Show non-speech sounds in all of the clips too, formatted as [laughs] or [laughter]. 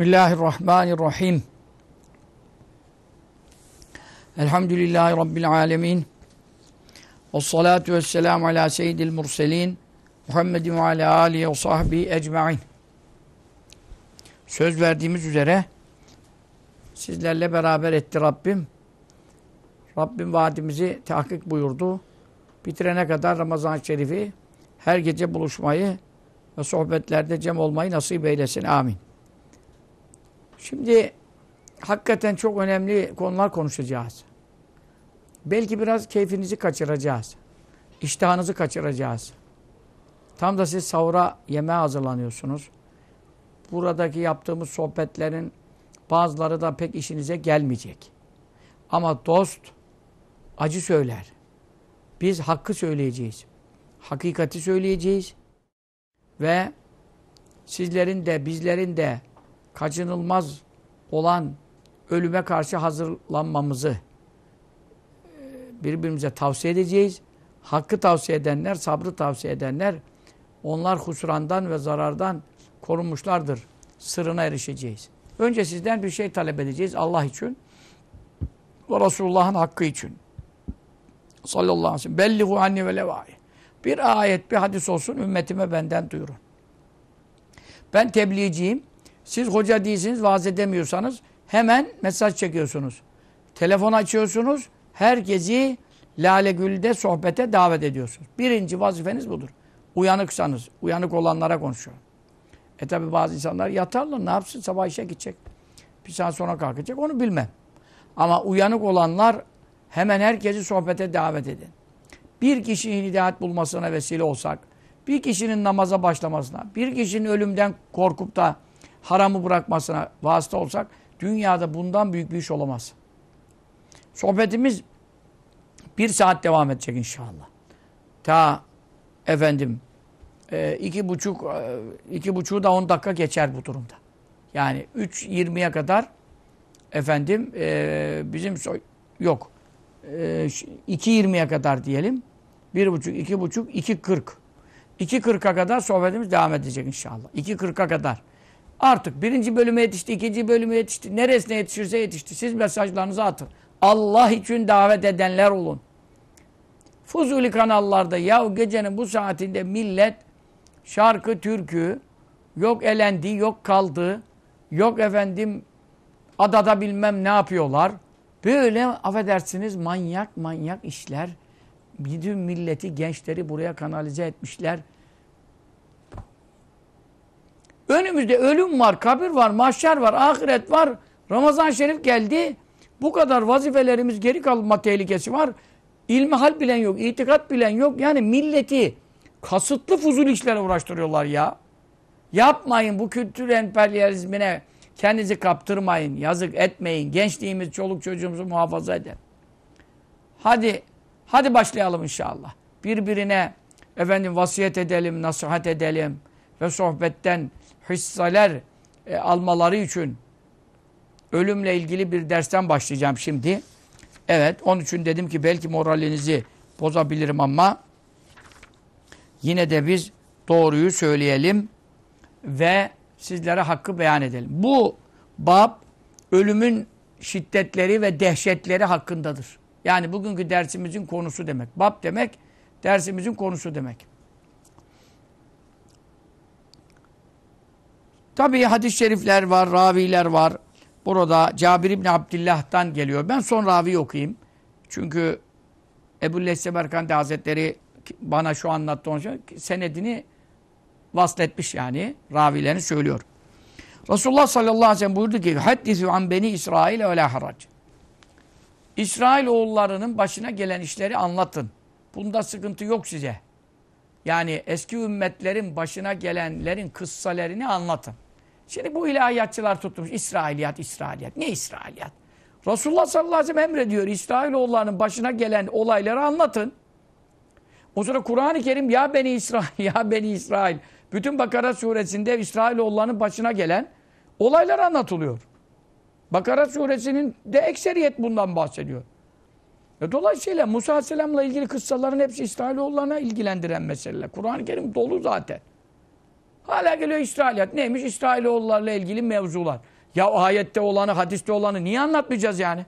Bismillahirrahmanirrahim. Elhamdülillahi Rabbil alemin. Ve salatu ve selamu ala seyyidil murselin. Muhammedin ve ala alihi ve sahbihi ecma'in. Söz verdiğimiz üzere sizlerle beraber etti Rabbim. Rabbim vaadimizi tahkik buyurdu. Bitirene kadar Ramazan-ı Şerif'i her gece buluşmayı ve sohbetlerde cem olmayı nasip eylesin. Amin. Şimdi hakikaten çok önemli konular konuşacağız. Belki biraz keyfinizi kaçıracağız. İştahınızı kaçıracağız. Tam da siz sahura yemeğe hazırlanıyorsunuz. Buradaki yaptığımız sohbetlerin bazıları da pek işinize gelmeyecek. Ama dost acı söyler. Biz hakkı söyleyeceğiz. Hakikati söyleyeceğiz. Ve sizlerin de bizlerin de kaçınılmaz olan ölüme karşı hazırlanmamızı birbirimize tavsiye edeceğiz. Hakkı tavsiye edenler, sabrı tavsiye edenler onlar husurandan ve zarardan korunmuşlardır. Sırrına erişeceğiz. Önce sizden bir şey talep edeceğiz Allah için ve Resulullah'ın hakkı için. Sallallahu aleyhi ve sellem. Bellihu anni ve levâi. Bir ayet, bir hadis olsun ümmetime benden duyurun. Ben tebliğciyim. Siz hoca değilsiniz, vaaz edemiyorsanız hemen mesaj çekiyorsunuz. Telefon açıyorsunuz. Herkesi Lale Gül'de sohbete davet ediyorsunuz. Birinci vazifeniz budur. Uyanıksanız, uyanık olanlara konuşuyorum. E tabi bazı insanlar yatarlar, ne yapsın? Sabah işe gidecek. Bir saat sonra kalkacak, onu bilmem. Ama uyanık olanlar hemen herkesi sohbete davet edin. Bir kişinin hidayet bulmasına vesile olsak, bir kişinin namaza başlamasına, bir kişinin ölümden korkup da haramı bırakmasına vasıta olsak, dünyada bundan büyük bir iş olamaz. Sohbetimiz bir saat devam edecek inşallah. Ta efendim e, iki buçuk e, iki buçuğu da on dakika geçer bu durumda. Yani 3.20'ye kadar efendim e, bizim yok e, 2.20'ye kadar diyelim. Bir buçuk, iki buçuk, iki kırk. İki kırka kadar sohbetimiz devam edecek inşallah. İki kırka kadar. Artık birinci bölüme yetişti, ikinci bölüme yetişti. Neresine yetişirse yetişti. Siz mesajlarınızı atın. Allah için davet edenler olun. Fuzuli kanallarda ya gecenin bu saatinde millet şarkı, türkü, yok elendi, yok kaldı, yok efendim adada bilmem ne yapıyorlar. Böyle affedersiniz manyak manyak işler. Bütün milleti, gençleri buraya kanalize etmişler. Önümüzde ölüm var, kabir var, mahşer var, ahiret var. Ramazan Şerif geldi. Bu kadar vazifelerimiz geri kalma tehlikesi var. İlmihal bilen yok, itikat bilen yok. Yani milleti kasıtlı fuzul işlere uğraştırıyorlar ya. Yapmayın bu kültür emperyalizmine kendinizi kaptırmayın. Yazık etmeyin. Gençliğimiz, çoluk çocuğumuzu muhafaza edin. Hadi, hadi başlayalım inşallah. Birbirine efendim vasiyet edelim, nasihat edelim ve sohbetten hisseler e, almaları için ölümle ilgili bir dersten başlayacağım şimdi. Evet, onun için dedim ki belki moralinizi bozabilirim ama yine de biz doğruyu söyleyelim ve sizlere hakkı beyan edelim. Bu bab ölümün şiddetleri ve dehşetleri hakkındadır. Yani bugünkü dersimizin konusu demek. Bab demek dersimizin konusu demek. Tabii hadis-i şerifler var, raviler var. Burada Cabir İbni Abdillah'tan geliyor. Ben son ravi okuyayım. Çünkü Ebu Leyseberkandi Hazretleri bana şu anlattı onun için senedini vasletmiş yani. Ravilerini söylüyor. Resulullah sallallahu aleyhi ve sellem buyurdu ki Haddisü an beni İsrail la harac. İsrail oğullarının başına gelen işleri anlatın. Bunda sıkıntı yok size. Yani eski ümmetlerin başına gelenlerin kıssalerini anlatın. Şimdi bu ilahiyatçılar tutmuş. İsrailiyat, İsrailiyat. Ne İsrailiyat? Resulullah sallallahu aleyhi ve sellem emrediyor. İsrailoğullarının başına gelen olayları anlatın. O sonra Kur'an-ı Kerim ya Beni İsrail, [laughs] ya Beni İsrail. Bütün Bakara suresinde İsrailoğullarının başına gelen olaylar anlatılıyor. Bakara suresinin de ekseriyet bundan bahsediyor. E dolayısıyla Musa Aleyhisselam'la ilgili kıssaların hepsi İsrailoğullarına ilgilendiren meseleler. Kur'an-ı Kerim dolu zaten. Hala geliyor İsrailiyat. Neymiş? İsrailoğullarla ilgili mevzular. Ya ayette olanı, hadiste olanı niye anlatmayacağız yani?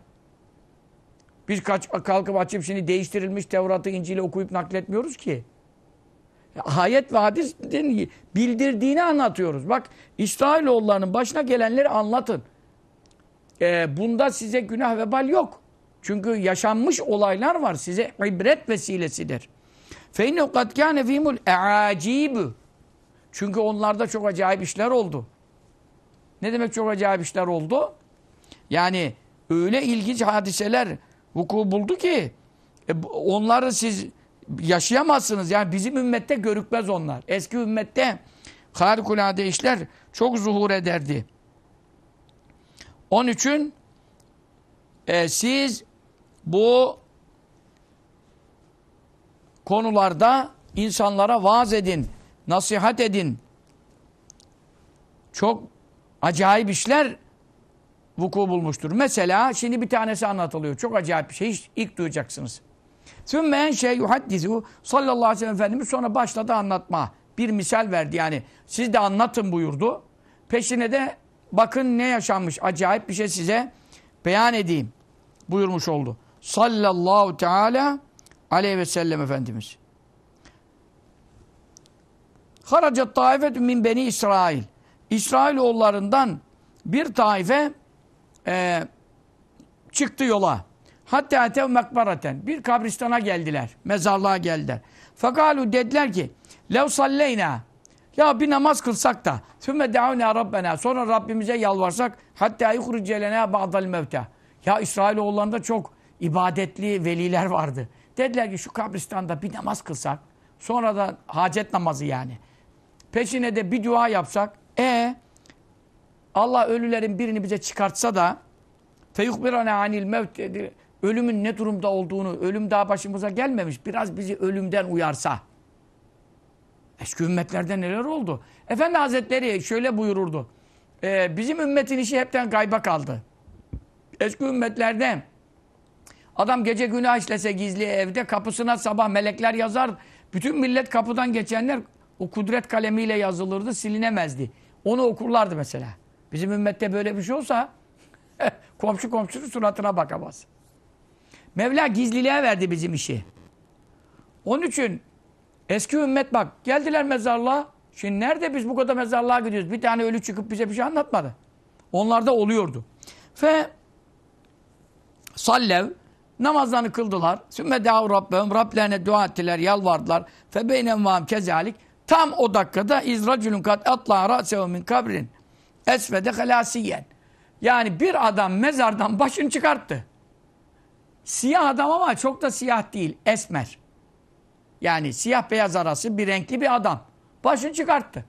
Biz kaç, kalkıp açıp şimdi değiştirilmiş Tevrat'ı, İncil'i okuyup nakletmiyoruz ki. Ya, ayet ve hadisin bildirdiğini anlatıyoruz. Bak İsrailoğullarının başına gelenleri anlatın. Ee, bunda size günah vebal yok. Çünkü yaşanmış olaylar var. Size ibret vesilesidir. فَاِنَّهُ قَدْ كَانَ ف۪يمُ الْاَعَاجِيبُ çünkü onlarda çok acayip işler oldu. Ne demek çok acayip işler oldu? Yani öyle ilginç hadiseler vuku buldu ki e, onları siz yaşayamazsınız. Yani bizim ümmette görükmez onlar. Eski ümmette harikulade işler çok zuhur ederdi. Onun için e, siz bu konularda insanlara vaaz edin, nasihat edin. Çok acayip işler vuku bulmuştur. Mesela şimdi bir tanesi anlatılıyor. Çok acayip bir şey. Hiç ilk duyacaksınız. Sümme en şey yuhaddizu sallallahu aleyhi ve sellem Efendimiz sonra başladı anlatma. Bir misal verdi yani. Siz de anlatın buyurdu. Peşine de bakın ne yaşanmış. Acayip bir şey size beyan edeyim buyurmuş oldu. Sallallahu teala aleyhi ve sellem Efendimiz. Haracet taifet min beni İsrail. İsrail oğullarından bir taife e, çıktı yola. Hatta etev mekbaraten. Bir kabristana geldiler. Mezarlığa geldiler. Fekalu dediler ki lev salleyna ya bir namaz kılsak da sümme de'avna rabbena sonra Rabbimize yalvarsak hatta yuhricelena ba'dal mevta. Ya İsrailoğullarında çok ibadetli veliler vardı. Dediler ki şu kabristanda bir namaz kılsak sonra da hacet namazı yani. Peşine de bir dua yapsak e Allah ölülerin birini bize çıkartsa da feyuhbirane anil mevt ölümün ne durumda olduğunu, ölüm daha başımıza gelmemiş, biraz bizi ölümden uyarsa. Eski ümmetlerde neler oldu? Efendi Hazretleri şöyle buyururdu. E, bizim ümmetin işi hepten gayba kaldı. Eski ümmetlerde adam gece günah işlese gizli evde kapısına sabah melekler yazar. Bütün millet kapıdan geçenler o kudret kalemiyle yazılırdı, silinemezdi. Onu okurlardı mesela. Bizim ümmette böyle bir şey olsa [laughs] komşu komşunun suratına bakamaz. Mevla gizliliğe verdi bizim işi. Onun için eski ümmet bak geldiler mezarlığa. Şimdi nerede biz bu kadar mezarlığa gidiyoruz? Bir tane ölü çıkıp bize bir şey anlatmadı. Onlarda oluyordu. Ve sallev namazlarını kıldılar. Sümme dav rabbehum Rablerine dua ettiler, yalvardılar. Fe beynem vam kezalik tam o dakikada izracülün kat atla ra'sehu min kabrin esvede halasiyen. Yani bir adam mezardan başını çıkarttı. Siyah adam ama çok da siyah değil. Esmer. Yani siyah beyaz arası bir renkli bir adam. Başını çıkarttı.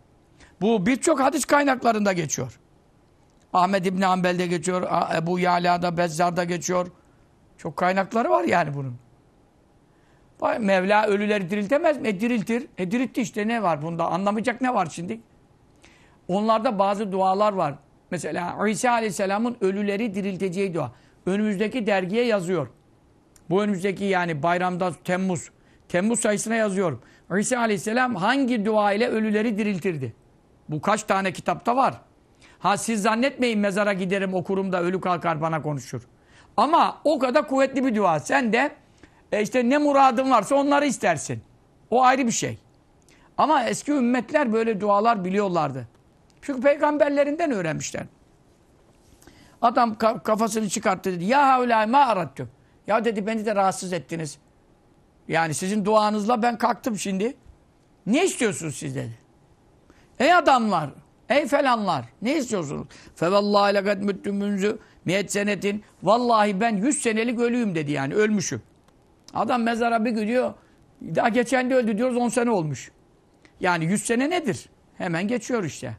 Bu birçok hadis kaynaklarında geçiyor. Ahmet İbni Hanbel'de geçiyor. Ebu Yala'da, Bezzar'da geçiyor. Çok kaynakları var yani bunun. Mevla ölüleri diriltemez mi? E diriltir. E diriltti işte ne var bunda? Anlamayacak ne var şimdi? Onlarda bazı dualar var. Mesela İsa Aleyhisselam'ın ölüleri dirilteceği dua. Önümüzdeki dergiye yazıyor. Bu önümüzdeki yani bayramda Temmuz. Temmuz sayısına yazıyorum. İsa Aleyhisselam hangi dua ile ölüleri diriltirdi? Bu kaç tane kitapta var. Ha siz zannetmeyin mezara giderim okurum da ölü kalkar bana konuşur. Ama o kadar kuvvetli bir dua. Sen de e işte ne muradın varsa onları istersin. O ayrı bir şey. Ama eski ümmetler böyle dualar biliyorlardı. Çünkü peygamberlerinden öğrenmişler. Adam kafasını çıkarttı dedi. Ya havlâ ma arattüm. Ya dedi beni de rahatsız ettiniz. Yani sizin duanızla ben kalktım şimdi. Ne istiyorsunuz siz dedi. Ey adamlar, ey falanlar ne istiyorsunuz? Fevallahi lekad müttüm münzü miyet senetin. Vallahi ben yüz senelik ölüyüm dedi yani ölmüşüm. Adam mezara bir gidiyor. Daha geçen de öldü diyoruz on sene olmuş. Yani yüz sene nedir? Hemen geçiyor işte.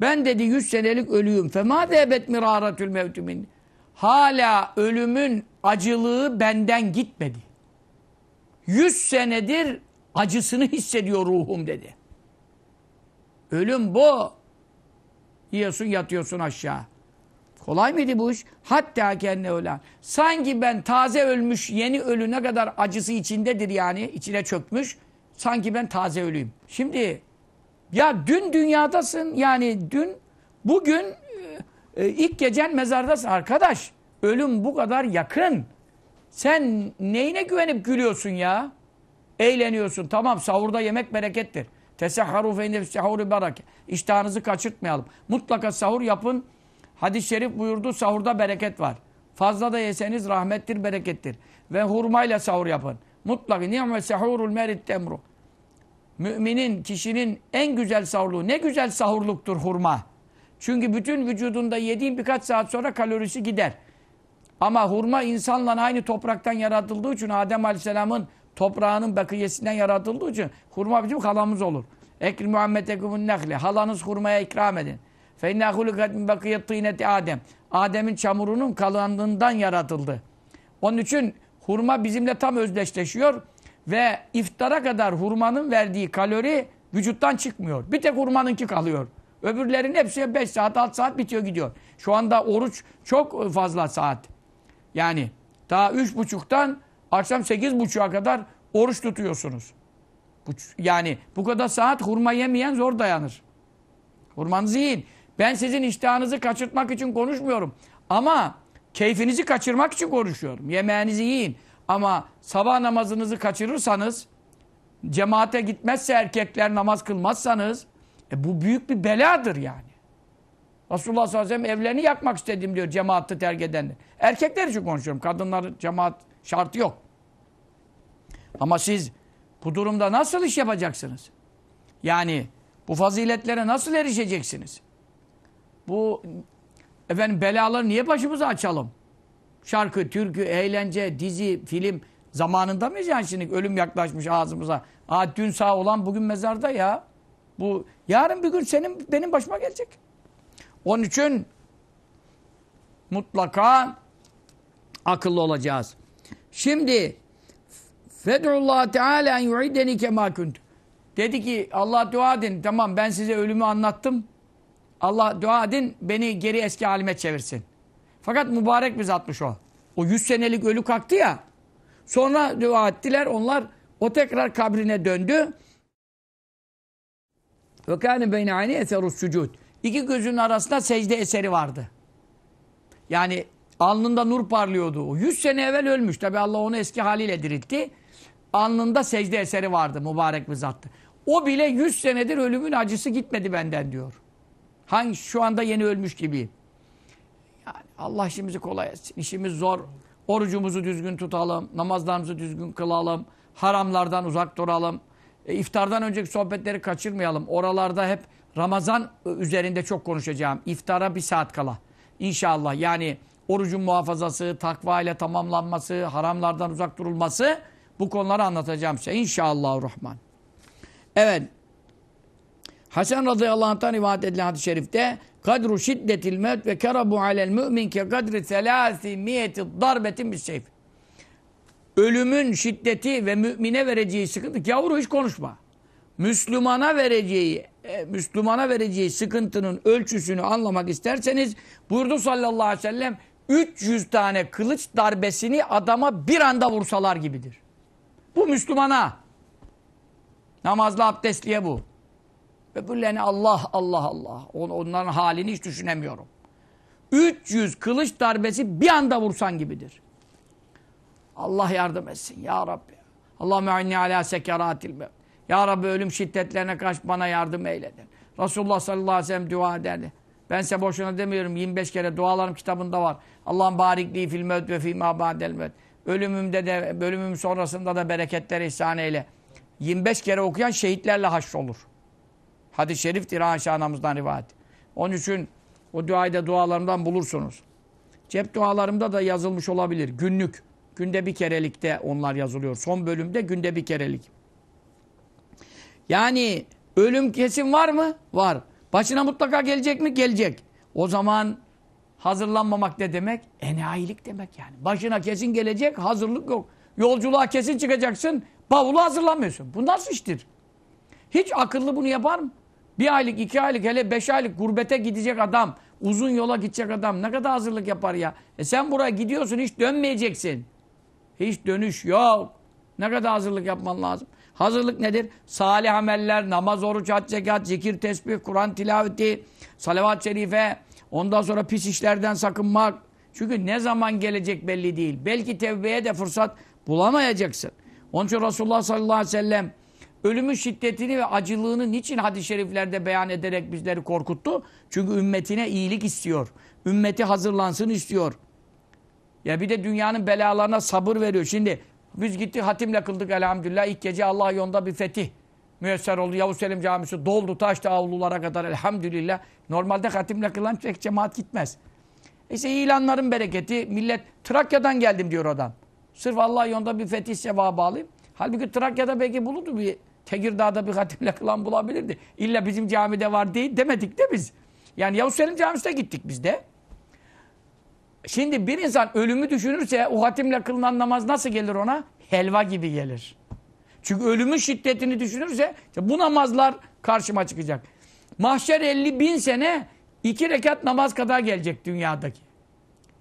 Ben dedi yüz senelik ölüyüm. Fema debet miraratül mevtümin. Hala ölümün acılığı benden gitmedi. Yüz senedir acısını hissediyor ruhum dedi. Ölüm bu. Yiyorsun yatıyorsun aşağı. Kolay mıydı bu iş? Hatta kendi ölen. Sanki ben taze ölmüş, yeni ölü ne kadar acısı içindedir yani, içine çökmüş. Sanki ben taze ölüyüm. Şimdi Ya dün dünyadasın yani dün bugün e, e, ilk gecen mezardasın arkadaş. Ölüm bu kadar yakın. Sen neyine güvenip gülüyorsun ya? Eğleniyorsun. Tamam sahurda yemek berekettir. Tesahharu fe inne sahuru bereke. İştahınızı kaçırtmayalım. Mutlaka sahur yapın. Hadis-i şerif buyurdu sahurda bereket var. Fazla da yeseniz rahmettir, berekettir. Ve hurmayla sahur yapın. Mutlaka ni'me sahurul merit temru. Müminin, kişinin en güzel sahurluğu. Ne güzel sahurluktur hurma. Çünkü bütün vücudunda yediğin birkaç saat sonra kalorisi gider. Ama hurma insanla aynı topraktan yaratıldığı için Adem Aleyhisselam'ın toprağının bakiyesinden yaratıldığı için hurma bizim halamız olur. Ekrim Muhammed ekumun nekli. Halanız hurmaya ikram edin. Min bakiyet tîneti Adem. Adem'in çamurunun kalanlığından yaratıldı. Onun için hurma bizimle tam özdeşleşiyor ve iftara kadar hurmanın verdiği kalori vücuttan çıkmıyor. Bir tek hurmanınki kalıyor. Öbürlerin hepsi 5 saat 6 saat bitiyor gidiyor. Şu anda oruç çok fazla saat. Yani üç buçuktan akşam sekiz buçuğa kadar oruç tutuyorsunuz. Yani bu kadar saat hurma yemeyen zor dayanır. Hurmanızı yiyin. Ben sizin iştahınızı kaçırtmak için konuşmuyorum. Ama keyfinizi kaçırmak için konuşuyorum. Yemeğinizi yiyin. Ama sabah namazınızı kaçırırsanız, cemaate gitmezse erkekler namaz kılmazsanız, e bu büyük bir beladır yani. Resulullah sallallahu aleyhi ve sellem evlerini yakmak istedim diyor cemaati terk edenler. Erkekler için konuşuyorum. Kadınlar cemaat şartı yok. Ama siz bu durumda nasıl iş yapacaksınız? Yani bu faziletlere nasıl erişeceksiniz? Bu efendim belaları niye başımıza açalım? Şarkı, türkü, eğlence, dizi, film zamanında mıyız yani şimdi ölüm yaklaşmış ağzımıza? Aa dün sağ olan bugün mezarda ya. Bu yarın bir gün senin benim başıma gelecek. Onun için mutlaka akıllı olacağız. Şimdi Fedullah Teala en yu'ideni kema. Dedi ki Allah dua edin. Tamam ben size ölümü anlattım. Allah dua edin beni geri eski halime çevirsin. Fakat mübarek bir zatmış o. O 100 senelik ölü kalktı ya. Sonra dua ettiler. Onlar o tekrar kabrine döndü. Ve kâne beyne ayni eserus. İki gözünün arasında secde eseri vardı. Yani alnında nur parlıyordu. O 100 sene evvel ölmüş. Tabi Allah onu eski haliyle diriltti. Alnında secde eseri vardı. Mübarek bir zattı. O bile 100 senedir ölümün acısı gitmedi benden diyor. Hangi şu anda yeni ölmüş gibi. Yani Allah işimizi kolay etsin. İşimiz zor. Orucumuzu düzgün tutalım. Namazlarımızı düzgün kılalım. Haramlardan uzak duralım. E, iftardan önceki sohbetleri kaçırmayalım. Oralarda hep Ramazan üzerinde çok konuşacağım. İftara bir saat kala. İnşallah yani orucun muhafazası, takva ile tamamlanması, haramlardan uzak durulması bu konuları anlatacağım size. İnşallah Rahman. Evet. Hasan radıyallahu anh'tan rivayet edilen hadis-i şerifte kadru şiddetil mevt ve kerabu alel mümin ke kadri selâsi miyeti darbetin bis seyf. Ölümün şiddeti ve mümine vereceği sıkıntı. Yavru hiç konuşma. Müslümana vereceği e, Müslümana vereceği sıkıntının ölçüsünü anlamak isterseniz buyurdu sallallahu aleyhi ve sellem 300 tane kılıç darbesini adama bir anda vursalar gibidir. Bu Müslümana. Namazlı abdestliye bu. Öbürlerine Allah Allah Allah. Onların halini hiç düşünemiyorum. 300 kılıç darbesi bir anda vursan gibidir. Allah yardım etsin ya Rabbi. Allah me'inni ala sekeratil mevt. Ya Rabbi ölüm şiddetlerine karşı bana yardım eyledin. Resulullah sallallahu aleyhi ve sellem dua ederdi. Ben size boşuna demiyorum 25 kere dualarım kitabında var. Allah'ın barikliği fil mevt ve fîmâ ba'del mevt. Ölümümde de, ölümüm sonrasında da bereketler ihsan eyle. 25 kere okuyan şehitlerle haşrolur. Hadis-i şeriftir Ayşe anamızdan rivayet. Onun için o duayı da dualarımdan bulursunuz. Cep dualarımda da yazılmış olabilir. Günlük. Günde bir kerelikte onlar yazılıyor. Son bölümde günde bir kerelik. Yani ölüm kesin var mı? Var. Başına mutlaka gelecek mi? Gelecek. O zaman hazırlanmamak ne demek? Enayilik demek yani. Başına kesin gelecek, hazırlık yok. Yolculuğa kesin çıkacaksın, bavulu hazırlamıyorsun. Bu nasıl iştir? Hiç akıllı bunu yapar mı? Bir aylık, iki aylık, hele beş aylık gurbete gidecek adam, uzun yola gidecek adam ne kadar hazırlık yapar ya? E sen buraya gidiyorsun, hiç dönmeyeceksin. Hiç dönüş yok. Ne kadar hazırlık yapman lazım? Hazırlık nedir? Salih ameller, namaz, oruç, hac, zekat, zikir, tesbih, Kur'an tilaveti, salavat-ı şerife, ondan sonra pis işlerden sakınmak. Çünkü ne zaman gelecek belli değil. Belki tevbeye de fırsat bulamayacaksın. Onun için Resulullah sallallahu aleyhi ve sellem ölümün şiddetini ve acılığını niçin hadis-i şeriflerde beyan ederek bizleri korkuttu? Çünkü ümmetine iyilik istiyor. Ümmeti hazırlansın istiyor. Ya bir de dünyanın belalarına sabır veriyor. Şimdi biz gittik hatimle kıldık elhamdülillah. İlk gece Allah yolunda bir fetih müyesser oldu. Yavuz Selim Camisi doldu taştı avlulara kadar elhamdülillah. Normalde hatimle kılan pek cemaat gitmez. İşte ilanların bereketi. Millet Trakya'dan geldim diyor adam. Sırf Allah yolunda bir fetih sevabı alayım. Halbuki Trakya'da belki bulurdu bir Tekirdağ'da bir hatimle kılan bulabilirdi. İlla bizim camide var değil demedik de biz. Yani Yavuz Selim Camisi'ne gittik biz de. Şimdi bir insan ölümü düşünürse o hatimle kılınan namaz nasıl gelir ona? Helva gibi gelir. Çünkü ölümün şiddetini düşünürse bu namazlar karşıma çıkacak. Mahşer 50 bin sene iki rekat namaz kadar gelecek dünyadaki.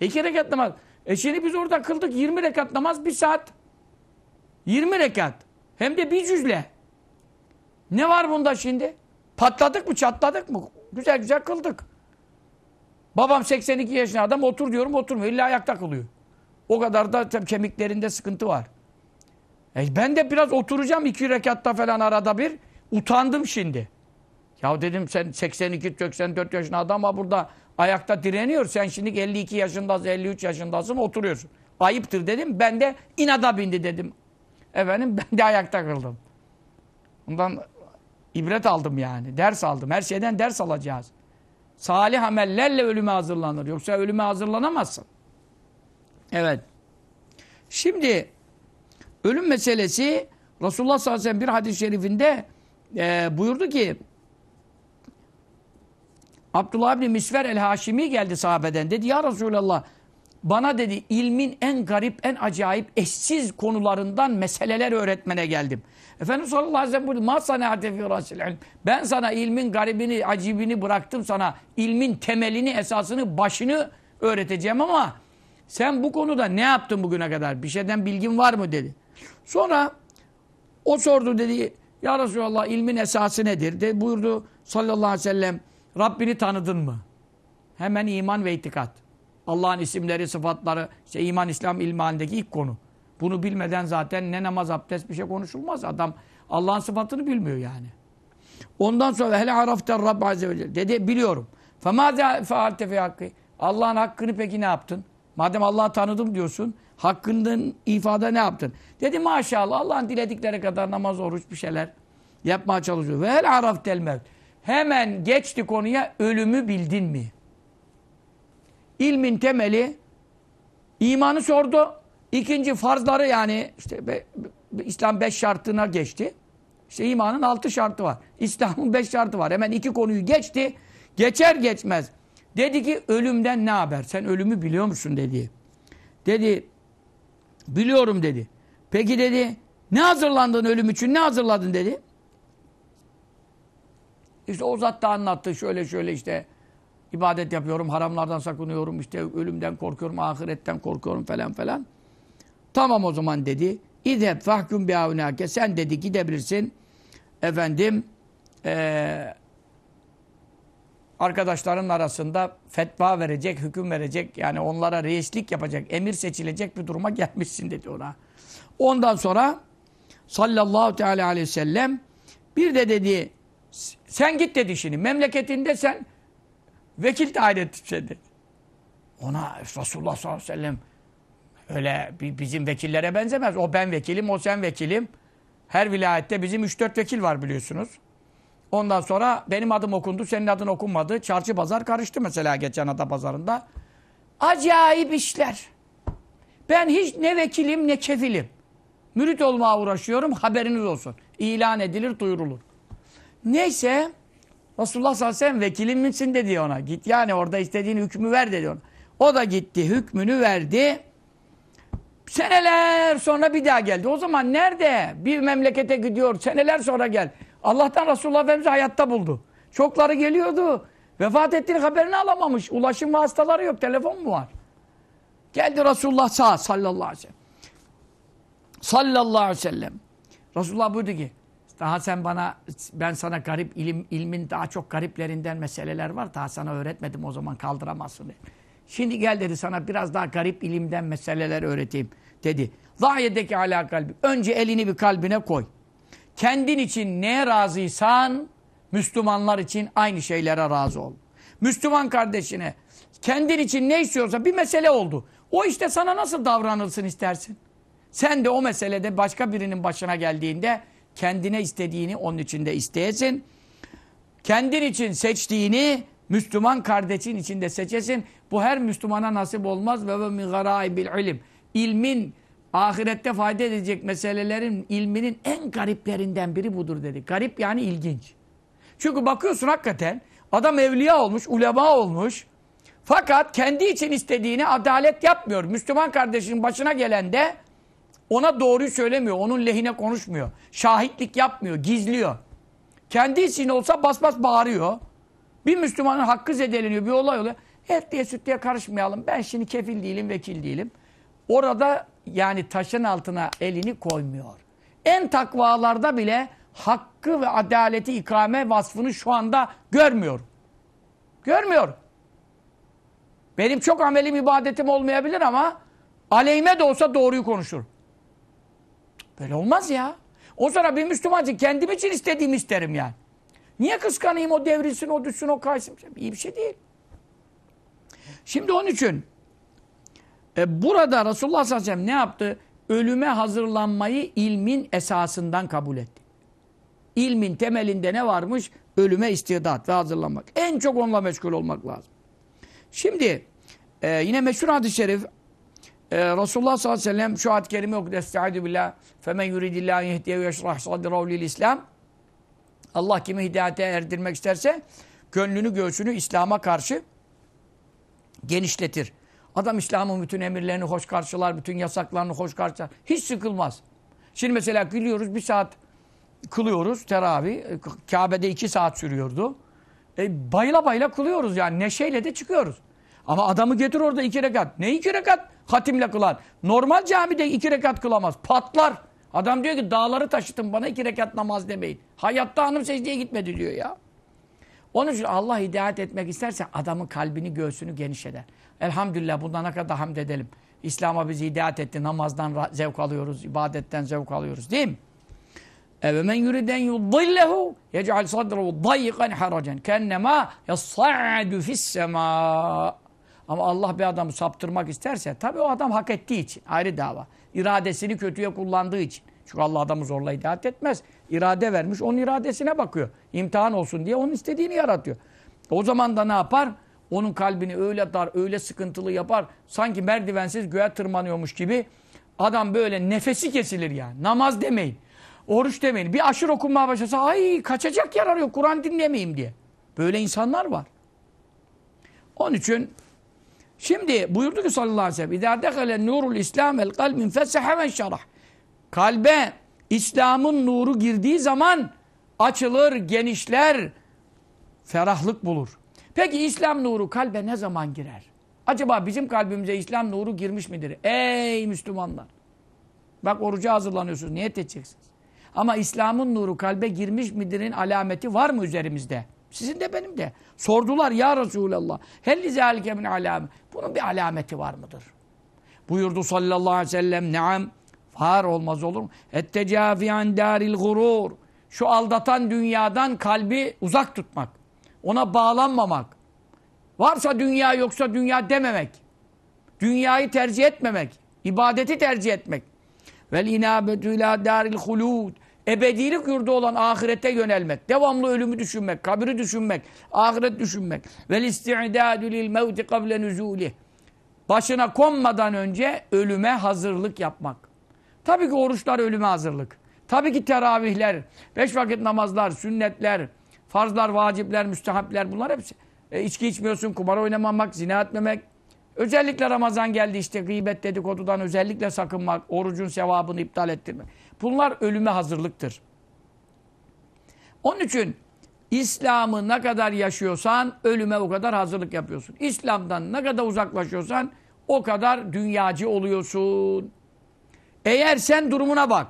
İki rekat namaz. E şimdi biz orada kıldık 20 rekat namaz bir saat. 20 rekat. Hem de bir cüzle. Ne var bunda şimdi? Patladık mı çatladık mı? Güzel güzel kıldık. Babam 82 yaşında adam otur diyorum oturmuyor. İlla ayakta kılıyor. O kadar da kemiklerinde sıkıntı var. E ben de biraz oturacağım iki rekatta falan arada bir. Utandım şimdi. Ya dedim sen 82-84 yaşında adam ama burada ayakta direniyor. Sen şimdi 52 yaşındasın, 53 yaşındasın oturuyorsun. Ayıptır dedim. Ben de inada bindi dedim. Efendim ben de ayakta kıldım. Ondan ibret aldım yani. Ders aldım. Her şeyden ders alacağız. Salih amellerle ölüme hazırlanır. Yoksa ölüme hazırlanamazsın. Evet. Şimdi ölüm meselesi Resulullah sallallahu aleyhi ve sellem bir hadis-i şerifinde e, buyurdu ki Abdullah bin Misver el-Haşimi geldi sahabeden. Dedi ya Resulallah bana dedi ilmin en garip, en acayip, eşsiz konularından meseleler öğretmene geldim. Efendimiz sallallahu aleyhi ve sellem. Ben sana ilmin garibini, acibini bıraktım sana. ilmin temelini, esasını, başını öğreteceğim ama sen bu konuda ne yaptın bugüne kadar? Bir şeyden bilgin var mı dedi. Sonra o sordu dedi. Ya Resulallah ilmin esası nedir? De, buyurdu sallallahu aleyhi ve sellem. Rabbini tanıdın mı? Hemen iman ve itikat. Allah'ın isimleri, sıfatları, işte iman, İslam ilmi halindeki ilk konu. Bunu bilmeden zaten ne namaz, abdest bir şey konuşulmaz. Adam Allah'ın sıfatını bilmiyor yani. Ondan sonra hele arafter Rabb Azze ve Celle. Dedi biliyorum. Femâze fealte fi hakkı. Allah'ın hakkını peki ne yaptın? Madem Allah'ı tanıdım diyorsun. Hakkından ifade ne yaptın? Dedi maşallah Allah'ın diledikleri kadar namaz, oruç bir şeyler yapmaya çalışıyor. Ve hele araftel mevt. Hemen geçti konuya ölümü bildin mi? İlmin temeli imanı sordu. İkinci farzları yani işte be, be, İslam beş şartına geçti. İşte imanın altı şartı var. İslam'ın beş şartı var. Hemen iki konuyu geçti. Geçer geçmez. Dedi ki ölümden ne haber? Sen ölümü biliyor musun dedi. Dedi biliyorum dedi. Peki dedi ne hazırlandın ölüm için ne hazırladın dedi. İşte o zat da anlattı şöyle şöyle işte ibadet yapıyorum, haramlardan sakınıyorum, işte ölümden korkuyorum, ahiretten korkuyorum falan falan. Tamam o zaman dedi. İzheb fahkum bi'avnâke. Sen dedi gidebilirsin. Efendim ee, arkadaşların arasında fetva verecek, hüküm verecek. Yani onlara reislik yapacak, emir seçilecek bir duruma gelmişsin dedi ona. Ondan sonra sallallahu teala aleyhi ve sellem bir de dedi sen git dedi şimdi. Memleketinde sen vekil tayin ettin dedi. Ona Resulullah sallallahu aleyhi ve sellem öyle bizim vekillere benzemez. O ben vekilim, o sen vekilim. Her vilayette bizim 3-4 vekil var biliyorsunuz. Ondan sonra benim adım okundu, senin adın okunmadı. Çarşı pazar karıştı mesela geçen ada pazarında. Acayip işler. Ben hiç ne vekilim ne kefilim. Mürit olmaya uğraşıyorum haberiniz olsun. İlan edilir, duyurulur. Neyse Resulullah sallallahu aleyhi ve sellem vekilim misin dedi ona. Git yani orada istediğin hükmü ver dedi ona. O da gitti hükmünü verdi. Seneler sonra bir daha geldi. O zaman nerede? Bir memlekete gidiyor. Seneler sonra gel. Allah'tan Resulullah Efendimiz hayatta buldu. Çokları geliyordu. Vefat ettiğini haberini alamamış. Ulaşım vasıtaları yok. Telefon mu var? Geldi Resulullah sağ sallallahu aleyhi ve sellem. Sallallahu aleyhi ve sellem. Resulullah buyurdu ki daha sen bana ben sana garip ilim ilmin daha çok gariplerinden meseleler var. Daha sana öğretmedim o zaman kaldıramazsın. Dedi. Şimdi gel dedi sana biraz daha garip ilimden meseleler öğreteyim dedi. Zahiyedeki ala kalbi. Önce elini bir kalbine koy. Kendin için neye razıysan Müslümanlar için aynı şeylere razı ol. Müslüman kardeşine kendin için ne istiyorsa bir mesele oldu. O işte sana nasıl davranılsın istersin? Sen de o meselede başka birinin başına geldiğinde kendine istediğini onun için de isteyesin. Kendin için seçtiğini Müslüman kardeşin içinde seçesin. Bu her Müslümana nasip olmaz ve ve min garaibil ilim. İlmin ahirette fayda edecek meselelerin ilminin en gariplerinden biri budur dedi. Garip yani ilginç. Çünkü bakıyorsun hakikaten adam evliya olmuş, ulema olmuş. Fakat kendi için istediğini adalet yapmıyor. Müslüman kardeşinin başına gelen de ona doğruyu söylemiyor. Onun lehine konuşmuyor. Şahitlik yapmıyor. Gizliyor. Kendi için olsa bas bas bağırıyor. Bir Müslümanın hakkı zedeleniyor. Bir olay oluyor. Et diye süt diye karışmayalım. Ben şimdi kefil değilim, vekil değilim. Orada yani taşın altına elini koymuyor. En takvalarda bile hakkı ve adaleti ikame vasfını şu anda görmüyor. Görmüyor. Benim çok amelim ibadetim olmayabilir ama aleyhime de olsa doğruyu konuşur. Böyle olmaz ya. O sonra bir Müslümancı kendim için istediğimi isterim yani. Niye kıskanayım o devrilsin, o düşsün, o kaysın? İyi bir şey değil. Şimdi onun için e, burada Resulullah sallallahu aleyhi ve sellem ne yaptı? Ölüme hazırlanmayı ilmin esasından kabul etti. İlmin temelinde ne varmış? Ölüme istidat ve hazırlanmak. En çok onunla meşgul olmak lazım. Şimdi e, yine meşhur hadis-i şerif e, Resulullah sallallahu aleyhi ve sellem şu ayet-i kerime okudu. Estaizu billah. Femen yuridillahu yehdiye ve yeşrah sadrahu lil İslam. Allah kimi hidayete erdirmek isterse gönlünü göğsünü İslam'a karşı genişletir. Adam İslam'ın bütün emirlerini hoş karşılar, bütün yasaklarını hoş karşılar. Hiç sıkılmaz. Şimdi mesela kılıyoruz, bir saat kılıyoruz teravih. Kabe'de iki saat sürüyordu. E, bayla bayla kılıyoruz yani. Neşeyle de çıkıyoruz. Ama adamı getir orada iki rekat. Ne iki rekat? Hatimle kılan. Normal camide iki rekat kılamaz. Patlar. Adam diyor ki dağları taşıtın bana iki rekat namaz demeyin. Hayatta hanım secdeye gitmedi diyor ya. Onun için Allah hidayet etmek isterse adamın kalbini, göğsünü geniş eder. Elhamdülillah bundan ne kadar hamd edelim. İslam'a bizi hidayet etti. Namazdan zevk alıyoruz, ibadetten zevk alıyoruz değil mi? Men yuriden yudillehu yec'al sadrahu dayyikan haracan kennema yas'adu fis sema. Ama Allah bir adamı saptırmak isterse tabii o adam hak ettiği için ayrı dava. İradesini kötüye kullandığı için. Çünkü Allah adamı zorla hidayet etmez. İrade vermiş, onun iradesine bakıyor. İmtihan olsun diye onun istediğini yaratıyor. O zaman da ne yapar? Onun kalbini öyle dar, öyle sıkıntılı yapar. Sanki merdivensiz göğe tırmanıyormuş gibi. Adam böyle nefesi kesilir yani. Namaz demeyin. Oruç demeyin. Bir aşırı okunmaya başlasa ay kaçacak yer arıyor Kur'an dinlemeyeyim diye. Böyle insanlar var. Onun için şimdi buyurdu ki sallallahu aleyhi ve sellem İzâ dekale nurul İslam el kalbin fesehe ve şarah. Kalbe İslam'ın nuru girdiği zaman açılır, genişler, ferahlık bulur. Peki İslam nuru kalbe ne zaman girer? Acaba bizim kalbimize İslam nuru girmiş midir? Ey Müslümanlar! Bak oruca hazırlanıyorsunuz, niyet edeceksiniz. Ama İslam'ın nuru kalbe girmiş midirin alameti var mı üzerimizde? Sizin de benim de. Sordular ya Resulallah. Helli zâlike min alâme. Bunun bir alameti var mıdır? Buyurdu sallallahu aleyhi ve sellem. Neam. Var olmaz olur mu? Ettecâfi an dâril gurur. Şu aldatan dünyadan kalbi uzak tutmak. Ona bağlanmamak. Varsa dünya yoksa dünya dememek. Dünyayı tercih etmemek. ibadeti tercih etmek. Vel inâbetü ilâ dâril hulûd. Ebedilik yurdu olan ahirete yönelmek. Devamlı ölümü düşünmek, kabri düşünmek, ahiret düşünmek. Vel isti'dâdü lil mevti kable nüzûlih. Başına konmadan önce ölüme hazırlık yapmak. Tabii ki oruçlar ölüme hazırlık. Tabii ki teravihler, beş vakit namazlar, sünnetler, farzlar, vacipler, müstehapler bunlar hepsi. E, içki içmiyorsun, kumar oynamamak, zina etmemek. Özellikle Ramazan geldi işte gıybet dedikodudan özellikle sakınmak, orucun sevabını iptal ettirmek. Bunlar ölüme hazırlıktır. Onun için İslam'ı ne kadar yaşıyorsan ölüme o kadar hazırlık yapıyorsun. İslam'dan ne kadar uzaklaşıyorsan o kadar dünyacı oluyorsun. Eğer sen durumuna bak.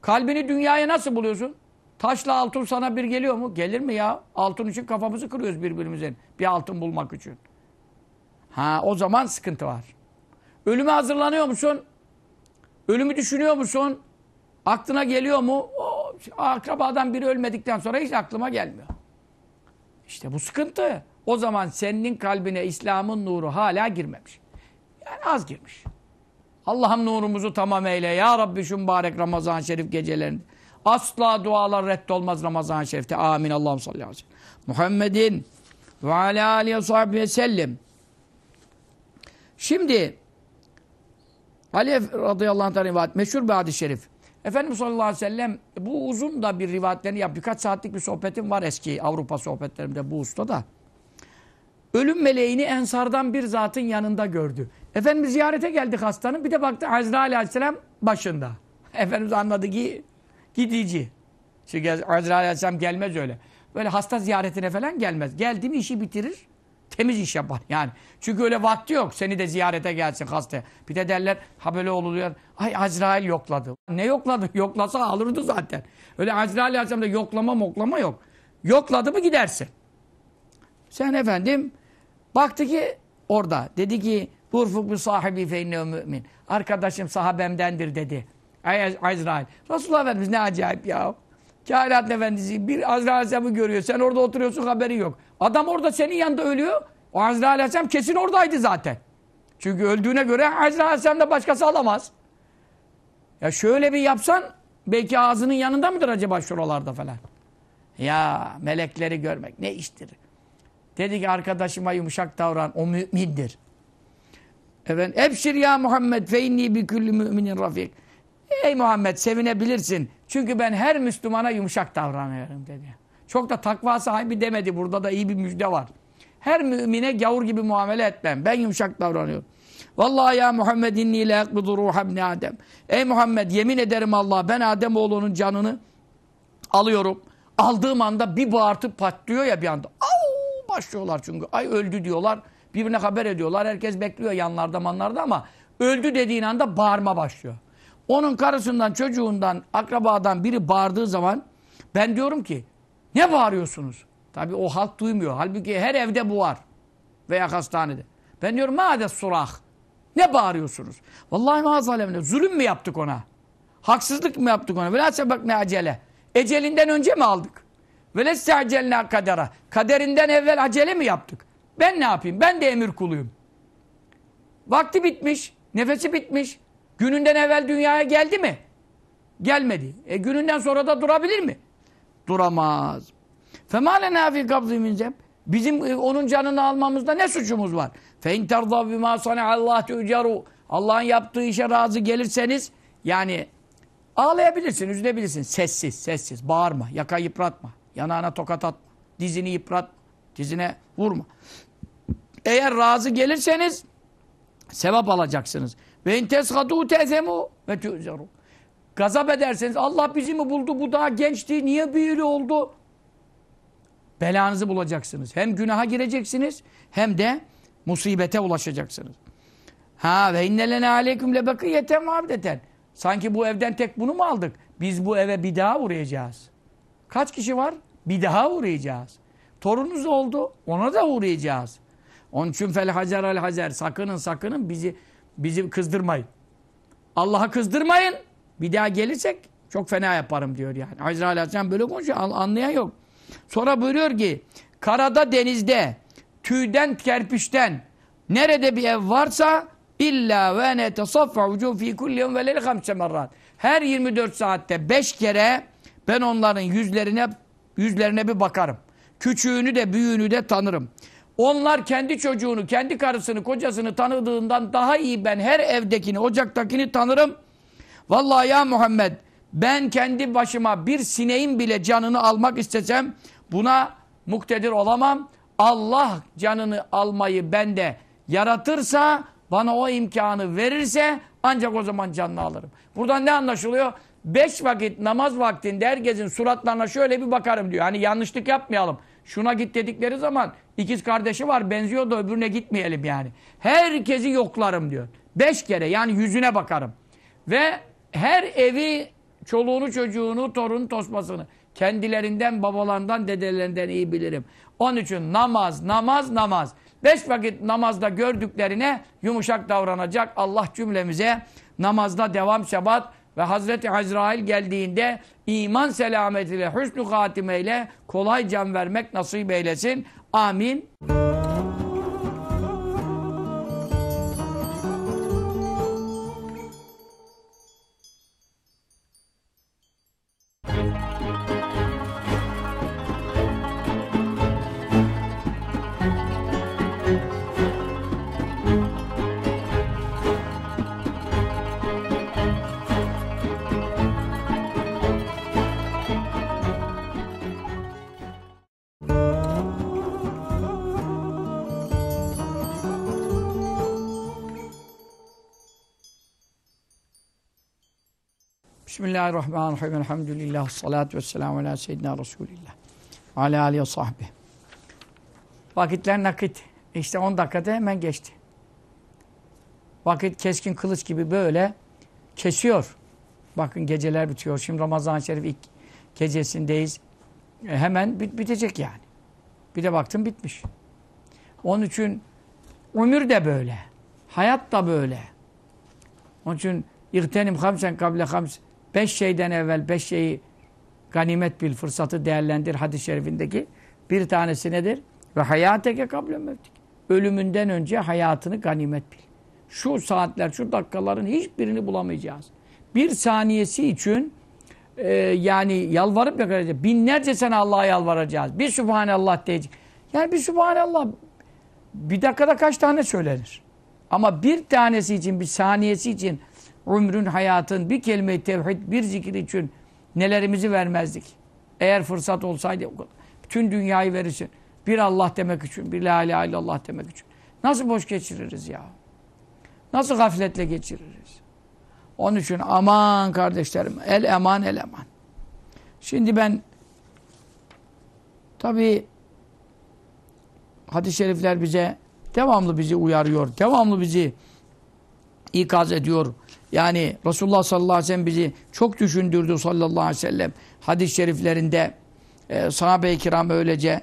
Kalbini dünyaya nasıl buluyorsun? Taşla altın sana bir geliyor mu? Gelir mi ya? Altın için kafamızı kırıyoruz birbirimizin. Bir altın bulmak için. Ha o zaman sıkıntı var. Ölüme hazırlanıyor musun? Ölümü düşünüyor musun? Aklına geliyor mu? O, akrabadan biri ölmedikten sonra hiç aklıma gelmiyor. İşte bu sıkıntı. O zaman senin kalbine İslam'ın nuru hala girmemiş. Yani az girmiş. Allah'ım nurumuzu tamam eyle. Ya Rabbi şu mübarek Ramazan-ı Şerif gecelerinde. Asla dualar reddolmaz Ramazan-ı Şerif'te. Amin. Allah'ım sallallahu aleyhi ve sellem. Muhammedin ve alâ aleyhi ve sellem. Şimdi Ali radıyallahu anh rivayet, meşhur bir hadis-i şerif. Efendimiz sallallahu aleyhi ve sellem bu uzun da bir rivayetlerini yap. Birkaç saatlik bir sohbetim var eski Avrupa sohbetlerimde bu ustada. Ölüm meleğini ensardan bir zatın yanında gördü. Efendimiz ziyarete geldik hastanın. Bir de baktı Azrail aleyhisselam başında. [laughs] Efendimiz anladı ki gidici. Çünkü Azrail aleyhisselam gelmez öyle. Böyle hasta ziyaretine falan gelmez. Geldi mi işi bitirir. Temiz iş yapar yani. Çünkü öyle vakti yok. Seni de ziyarete gelsin hasta. Bir de derler ha böyle oluyor. Ay Azrail yokladı. Ne yokladı? [laughs] Yoklasa alırdı zaten. Öyle Azrail aleyhisselamda yoklama moklama yok. Yokladı mı gidersin. Sen efendim baktı ki orada. Dedi ki Urfuk bir sahibi feyne mümin. Arkadaşım sahabemdendir dedi. Ay Azrail. Resulullah Efendimiz ne acayip ya. Kainat Efendisi bir Azrail Aleyhisselam'ı görüyor. Sen orada oturuyorsun haberi yok. Adam orada senin yanında ölüyor. O Azrail Aleyhisselam kesin oradaydı zaten. Çünkü öldüğüne göre Azrail Aleyhisselam da başkası alamaz. Ya şöyle bir yapsan belki ağzının yanında mıdır acaba şuralarda falan? Ya melekleri görmek ne iştir? Dedi ki arkadaşıma yumuşak davran. O mümindir. Efendim, Ebşir ya Muhammed fe inni bi kulli müminin rafik. Ey Muhammed sevinebilirsin. Çünkü ben her Müslümana yumuşak davranıyorum dedi. Çok da takva sahibi demedi. Burada da iyi bir müjde var. Her mümine gavur gibi muamele etmem. Ben yumuşak davranıyorum. Vallahi ya Muhammed inni la yakbidu ruha ibn Adem. Ey Muhammed yemin ederim Allah ben Adem oğlunun canını alıyorum. Aldığım anda bir bağırtıp patlıyor ya bir anda. Au başlıyorlar çünkü. Ay öldü diyorlar. Birbirine haber ediyorlar. Herkes bekliyor yanlarda manlarda ama öldü dediğin anda bağırma başlıyor. Onun karısından, çocuğundan, akrabadan biri bağırdığı zaman ben diyorum ki ne bağırıyorsunuz? Tabi o halk duymuyor. Halbuki her evde bu var. Veya hastanede. Ben diyorum mâde surah. Ne bağırıyorsunuz? Vallahi maazalem zulüm mü yaptık ona? Haksızlık mı yaptık ona? Velâse bak ne acele. Ecelinden önce mi aldık? Velesse acelna kadera. Kaderinden evvel acele mi yaptık? Ben ne yapayım? Ben de emir kuluyum. Vakti bitmiş. Nefesi bitmiş. Gününden evvel dünyaya geldi mi? Gelmedi. E gününden sonra da durabilir mi? Duramaz. Femâle nâfî kabzî min Bizim e, onun canını almamızda ne suçumuz var? Fe in terza bima Allah tüceru. Allah'ın yaptığı işe razı gelirseniz yani ağlayabilirsin, üzülebilirsin. Sessiz, sessiz. Bağırma, yaka yıpratma. Yanağına tokat atma. Dizini yıpratma. Dizine vurma. Eğer razı gelirseniz sevap alacaksınız. Ve in teshadu tezemu ve tu'zeru. Gazap ederseniz Allah bizi mi buldu? Bu daha gençti. Niye büyülü oldu? Belanızı bulacaksınız. Hem günaha gireceksiniz hem de musibete ulaşacaksınız. Ha ve innelene aleyküm lebekiyeten mabdeten. Sanki bu evden tek bunu mu aldık? Biz bu eve bir daha uğrayacağız. Kaç kişi var? Bir daha uğrayacağız. Torununuz oldu. Ona da uğrayacağız. Onun için fel hacer al hacer. Sakının sakının bizi bizi kızdırmayın. Allah'a kızdırmayın. Bir daha gelirsek çok fena yaparım diyor yani. Azrail Aleyhisselam böyle konuşuyor. Anlayan yok. Sonra buyuruyor ki karada denizde tüyden kerpiçten nerede bir ev varsa illa ve ne tesaffa fi kulli yevm ve leyli merrat. Her 24 saatte 5 kere ben onların yüzlerine yüzlerine bir bakarım. Küçüğünü de büyüğünü de tanırım. Onlar kendi çocuğunu, kendi karısını, kocasını tanıdığından daha iyi ben her evdekini, ocaktakini tanırım. Vallahi ya Muhammed ben kendi başıma bir sineğin bile canını almak istesem buna muktedir olamam. Allah canını almayı bende yaratırsa, bana o imkanı verirse ancak o zaman canını alırım. Buradan ne anlaşılıyor? Beş vakit namaz vaktinde herkesin suratlarına şöyle bir bakarım diyor. Hani yanlışlık yapmayalım. Şuna git dedikleri zaman ikiz kardeşi var benziyor da öbürüne gitmeyelim yani. Herkesi yoklarım diyor. Beş kere yani yüzüne bakarım. Ve her evi Çoluğunu, çocuğunu, torun tosmasını. Kendilerinden, babalarından, dedelerinden iyi bilirim. Onun için namaz, namaz, namaz. Beş vakit namazda gördüklerine yumuşak davranacak. Allah cümlemize namazda devam şebat ve Hazreti Azrail geldiğinde iman selametiyle, hüsnü hatimeyle kolay can vermek nasip eylesin. Amin. Bismillahirrahmanirrahim. Elhamdülillah. Salatu vesselamu ala seyyidina Resulillah. Ala alihi ve sahbihi. Vakitler nakit. İşte 10 dakikada hemen geçti. Vakit keskin kılıç gibi böyle kesiyor. Bakın geceler bitiyor. Şimdi Ramazan-ı Şerif ilk gecesindeyiz. E, hemen bit bitecek yani. Bir de baktım bitmiş. Onun için ömür de böyle. Hayat da böyle. Onun için İğtenim hamsen kable hams. Beş şeyden evvel beş şeyi ganimet bil, fırsatı değerlendir hadis-i şerifindeki. Bir tanesi nedir? Ve hayateke kable mevtik. Ölümünden önce hayatını ganimet bil. Şu saatler, şu dakikaların hiçbirini bulamayacağız. Bir saniyesi için e, yani yalvarıp yakaracağız. Binlerce sene Allah'a yalvaracağız. Bir Subhanallah diyecek. Yani bir Subhanallah bir dakikada kaç tane söylenir? Ama bir tanesi için, bir saniyesi için ömrün, hayatın bir kelime-i tevhid, bir zikir için nelerimizi vermezdik. Eğer fırsat olsaydı bütün dünyayı verirsin. Bir Allah demek için, bir la ilahe illallah demek için. Nasıl boş geçiririz ya? Nasıl gafletle geçiririz? Onun için aman kardeşlerim, el eman el eman. Şimdi ben tabi hadis-i şerifler bize devamlı bizi uyarıyor, devamlı bizi ikaz ediyor. Yani Resulullah sallallahu aleyhi ve sellem bizi çok düşündürdü sallallahu aleyhi ve sellem. Hadis-i şeriflerinde e, sahabe-i kiram öylece.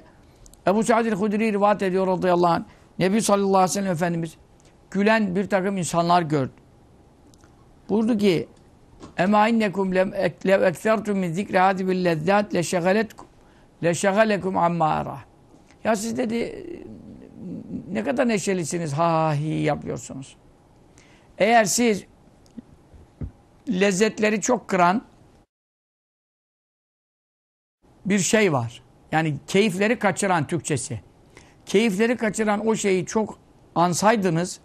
Ebu Sa'd-i Hudri rivayet ediyor radıyallahu anh. Nebi sallallahu aleyhi ve sellem Efendimiz gülen bir takım insanlar gördü. Buyurdu ki innekum lev eksertum min zikri hadi bil lezzat leşegaletkum leşegalekum amma ara. Ya siz dedi ne kadar neşelisiniz ha hi yapıyorsunuz. Eğer siz lezzetleri çok kıran bir şey var. Yani keyifleri kaçıran Türkçesi. Keyifleri kaçıran o şeyi çok ansaydınız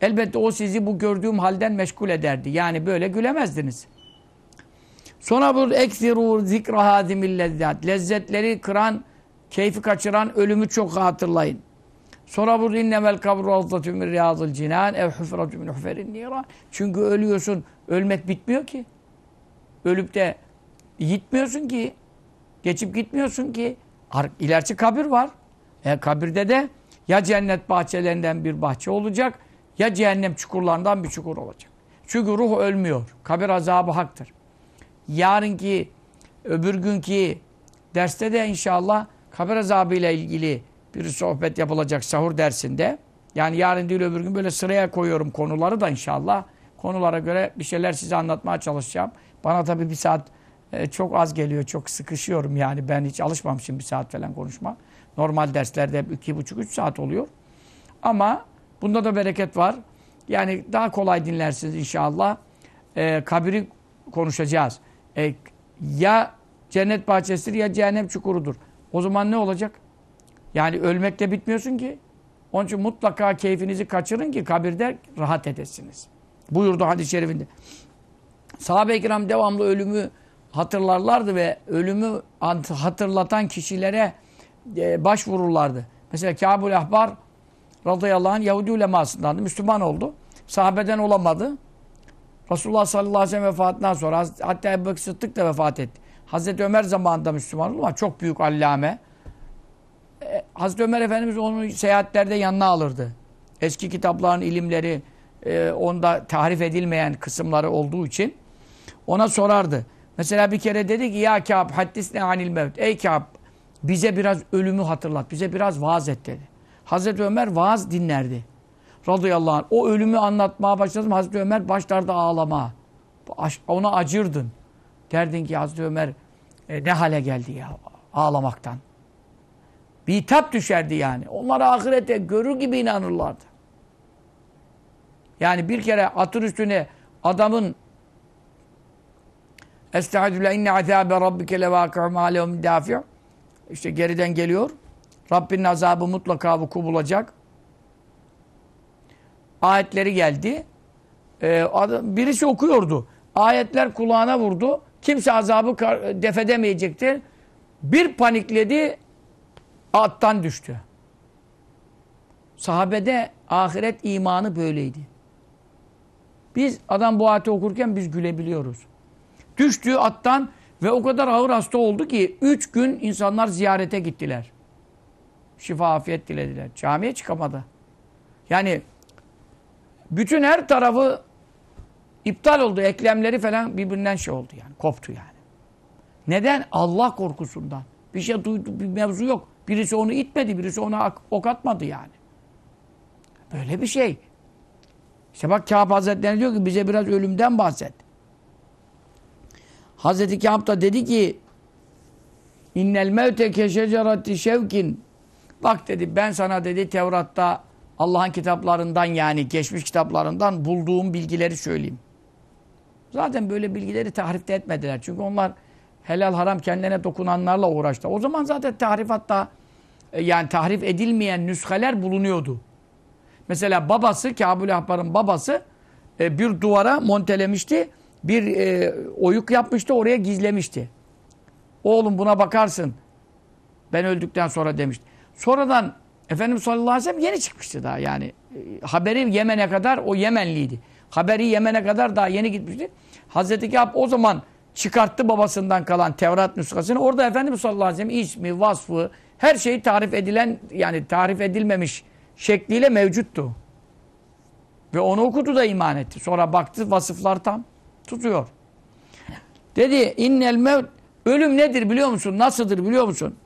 elbette o sizi bu gördüğüm halden meşgul ederdi. Yani böyle gülemezdiniz. Sonra bu eksiru zikra hazimil lezzat. Lezzetleri kıran, keyfi kaçıran ölümü çok hatırlayın. Sonra burada innemel kabru ravzatü min riyadıl cinan ev hufratü min huferin niran. Çünkü ölüyorsun. Ölmek bitmiyor ki. Ölüp de gitmiyorsun ki. Geçip gitmiyorsun ki. İlerisi kabir var. E, kabirde de ya cennet bahçelerinden bir bahçe olacak ya cehennem çukurlarından bir çukur olacak. Çünkü ruh ölmüyor. Kabir azabı haktır. Yarınki, öbür günkü derste de inşallah kabir azabı ile ilgili bir sohbet yapılacak sahur dersinde. Yani yarın değil öbür gün böyle sıraya koyuyorum konuları da inşallah. Konulara göre bir şeyler size anlatmaya çalışacağım. Bana tabii bir saat e, çok az geliyor. Çok sıkışıyorum yani. Ben hiç alışmamışım bir saat falan konuşma. Normal derslerde iki buçuk üç saat oluyor. Ama bunda da bereket var. Yani daha kolay dinlersiniz inşallah. E, kabiri konuşacağız. E, ya cennet bahçesidir ya cehennem çukurudur. O zaman ne olacak? Yani ölmekle bitmiyorsun ki. Onun için mutlaka keyfinizi kaçırın ki kabirde rahat edesiniz. Buyurdu hadis-i şerifinde. Sahabe-i kiram devamlı ölümü hatırlarlardı ve ölümü hatırlatan kişilere e, başvururlardı. Mesela Kâbul Ahbar radıyallahu anh Yahudi ulemasındandı. Müslüman oldu. Sahabeden olamadı. Resulullah sallallahu aleyhi ve sellem vefatından sonra hatta Ebu Bekir Sıddık da vefat etti. Hazreti Ömer zamanında Müslüman oldu ama çok büyük allame. E, Hazreti Ömer Efendimiz onu seyahatlerde yanına alırdı. Eski kitapların ilimleri e, onda tahrif edilmeyen kısımları olduğu için ona sorardı. Mesela bir kere dedi ki ya Kâb haddisne anil mevt. Ey Kâb bize biraz ölümü hatırlat. Bize biraz vaaz et dedi. Hazreti Ömer vaaz dinlerdi. Radıyallahu anh. O ölümü anlatmaya başladım. Hazreti Ömer başlardı ağlama. Ona acırdın. Derdin ki Hazreti Ömer e, ne hale geldi ya ağlamaktan. Bir hitap düşerdi yani. Onlar ahirete görür gibi inanırlardı. Yani bir kere atın üstüne adamın Estaizu le inne azâbe rabbike levâki'u mâ lehum dâfi' İşte geriden geliyor. Rabbinin azabı mutlaka vuku bulacak. Ayetleri geldi. Ee, adam, birisi okuyordu. Ayetler kulağına vurdu. Kimse azabı defedemeyecektir. Bir panikledi, attan düştü. Sahabede ahiret imanı böyleydi. Biz adam bu ayeti okurken biz gülebiliyoruz. Düştüğü attan ve o kadar ağır hasta oldu ki üç gün insanlar ziyarete gittiler. Şifa afiyet dilediler. Camiye çıkamadı. Yani bütün her tarafı iptal oldu. Eklemleri falan birbirinden şey oldu yani. Koptu yani. Neden? Allah korkusundan. Bir şey duydu, bir mevzu yok. Birisi onu itmedi, birisi ona ok atmadı yani. Böyle bir şey. İşte bak Kâb Hazretleri diyor ki bize biraz ölümden bahset. Hazreti Kâb da dedi ki İnnel mevte keşecerati şevkin Bak dedi ben sana dedi Tevrat'ta Allah'ın kitaplarından yani geçmiş kitaplarından bulduğum bilgileri söyleyeyim. Zaten böyle bilgileri tahrifte etmediler. Çünkü onlar helal haram kendine dokunanlarla uğraştı. O zaman zaten tahrifatta e, yani tahrif edilmeyen nüsheler bulunuyordu. Mesela babası, Kâbül Ahbar'ın babası e, bir duvara montelemişti. Bir e, oyuk yapmıştı, oraya gizlemişti. Oğlum buna bakarsın. Ben öldükten sonra demişti. Sonradan Efendimiz sallallahu aleyhi ve sellem yeni çıkmıştı daha yani. Haberi Yemen'e kadar o Yemenliydi. Haberi Yemen'e kadar daha yeni gitmişti. Hazreti Kâb o zaman çıkarttı babasından kalan Tevrat nüshasını. Orada Efendimiz sallallahu aleyhi ve sellem ismi, vasfı, her şeyi tarif edilen yani tarif edilmemiş şekliyle mevcuttu. Ve onu okudu da iman etti. Sonra baktı vasıflar tam tutuyor. Dedi innel mevt ölüm nedir biliyor musun? Nasıldır biliyor musun?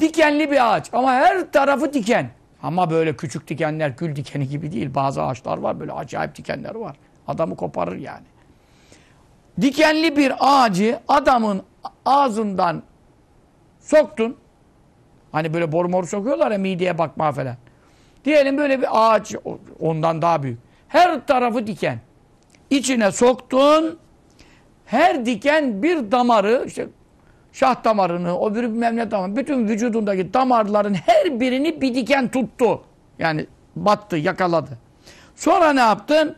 Dikenli bir ağaç ama her tarafı diken. Ama böyle küçük dikenler gül dikeni gibi değil. Bazı ağaçlar var böyle acayip dikenler var. Adamı koparır yani. Dikenli bir ağacı adamın ağzından soktun. Hani böyle boru moru sokuyorlar ya mideye bakma falan. Diyelim böyle bir ağaç ondan daha büyük. Her tarafı diken. İçine soktun. Her diken bir damarı işte şah damarını, o bir memle damarı, bütün vücudundaki damarların her birini bir diken tuttu. Yani battı, yakaladı. Sonra ne yaptın?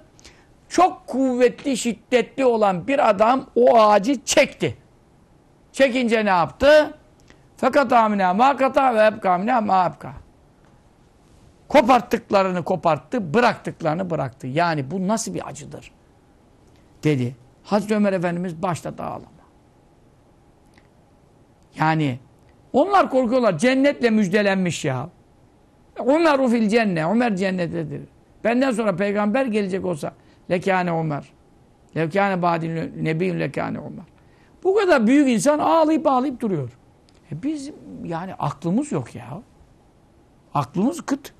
Çok kuvvetli, şiddetli olan bir adam o ağacı çekti. Çekince ne yaptı? Fakat amine ma kata ve ebkamine ma ebka. Koparttıklarını koparttı, bıraktıklarını bıraktı. Yani bu nasıl bir acıdır? Dedi. Hazreti Ömer Efendimiz başladı ağlama. Yani onlar korkuyorlar. Cennetle müjdelenmiş ya. Ömer fil cennet. Ömer cennettedir. Benden sonra peygamber gelecek olsa lekâne Ömer. Levkâne bâdin nebiyyün lekâne Ömer. Bu kadar büyük insan ağlayıp ağlayıp duruyor. E biz yani aklımız yok ya. Aklımız kıt.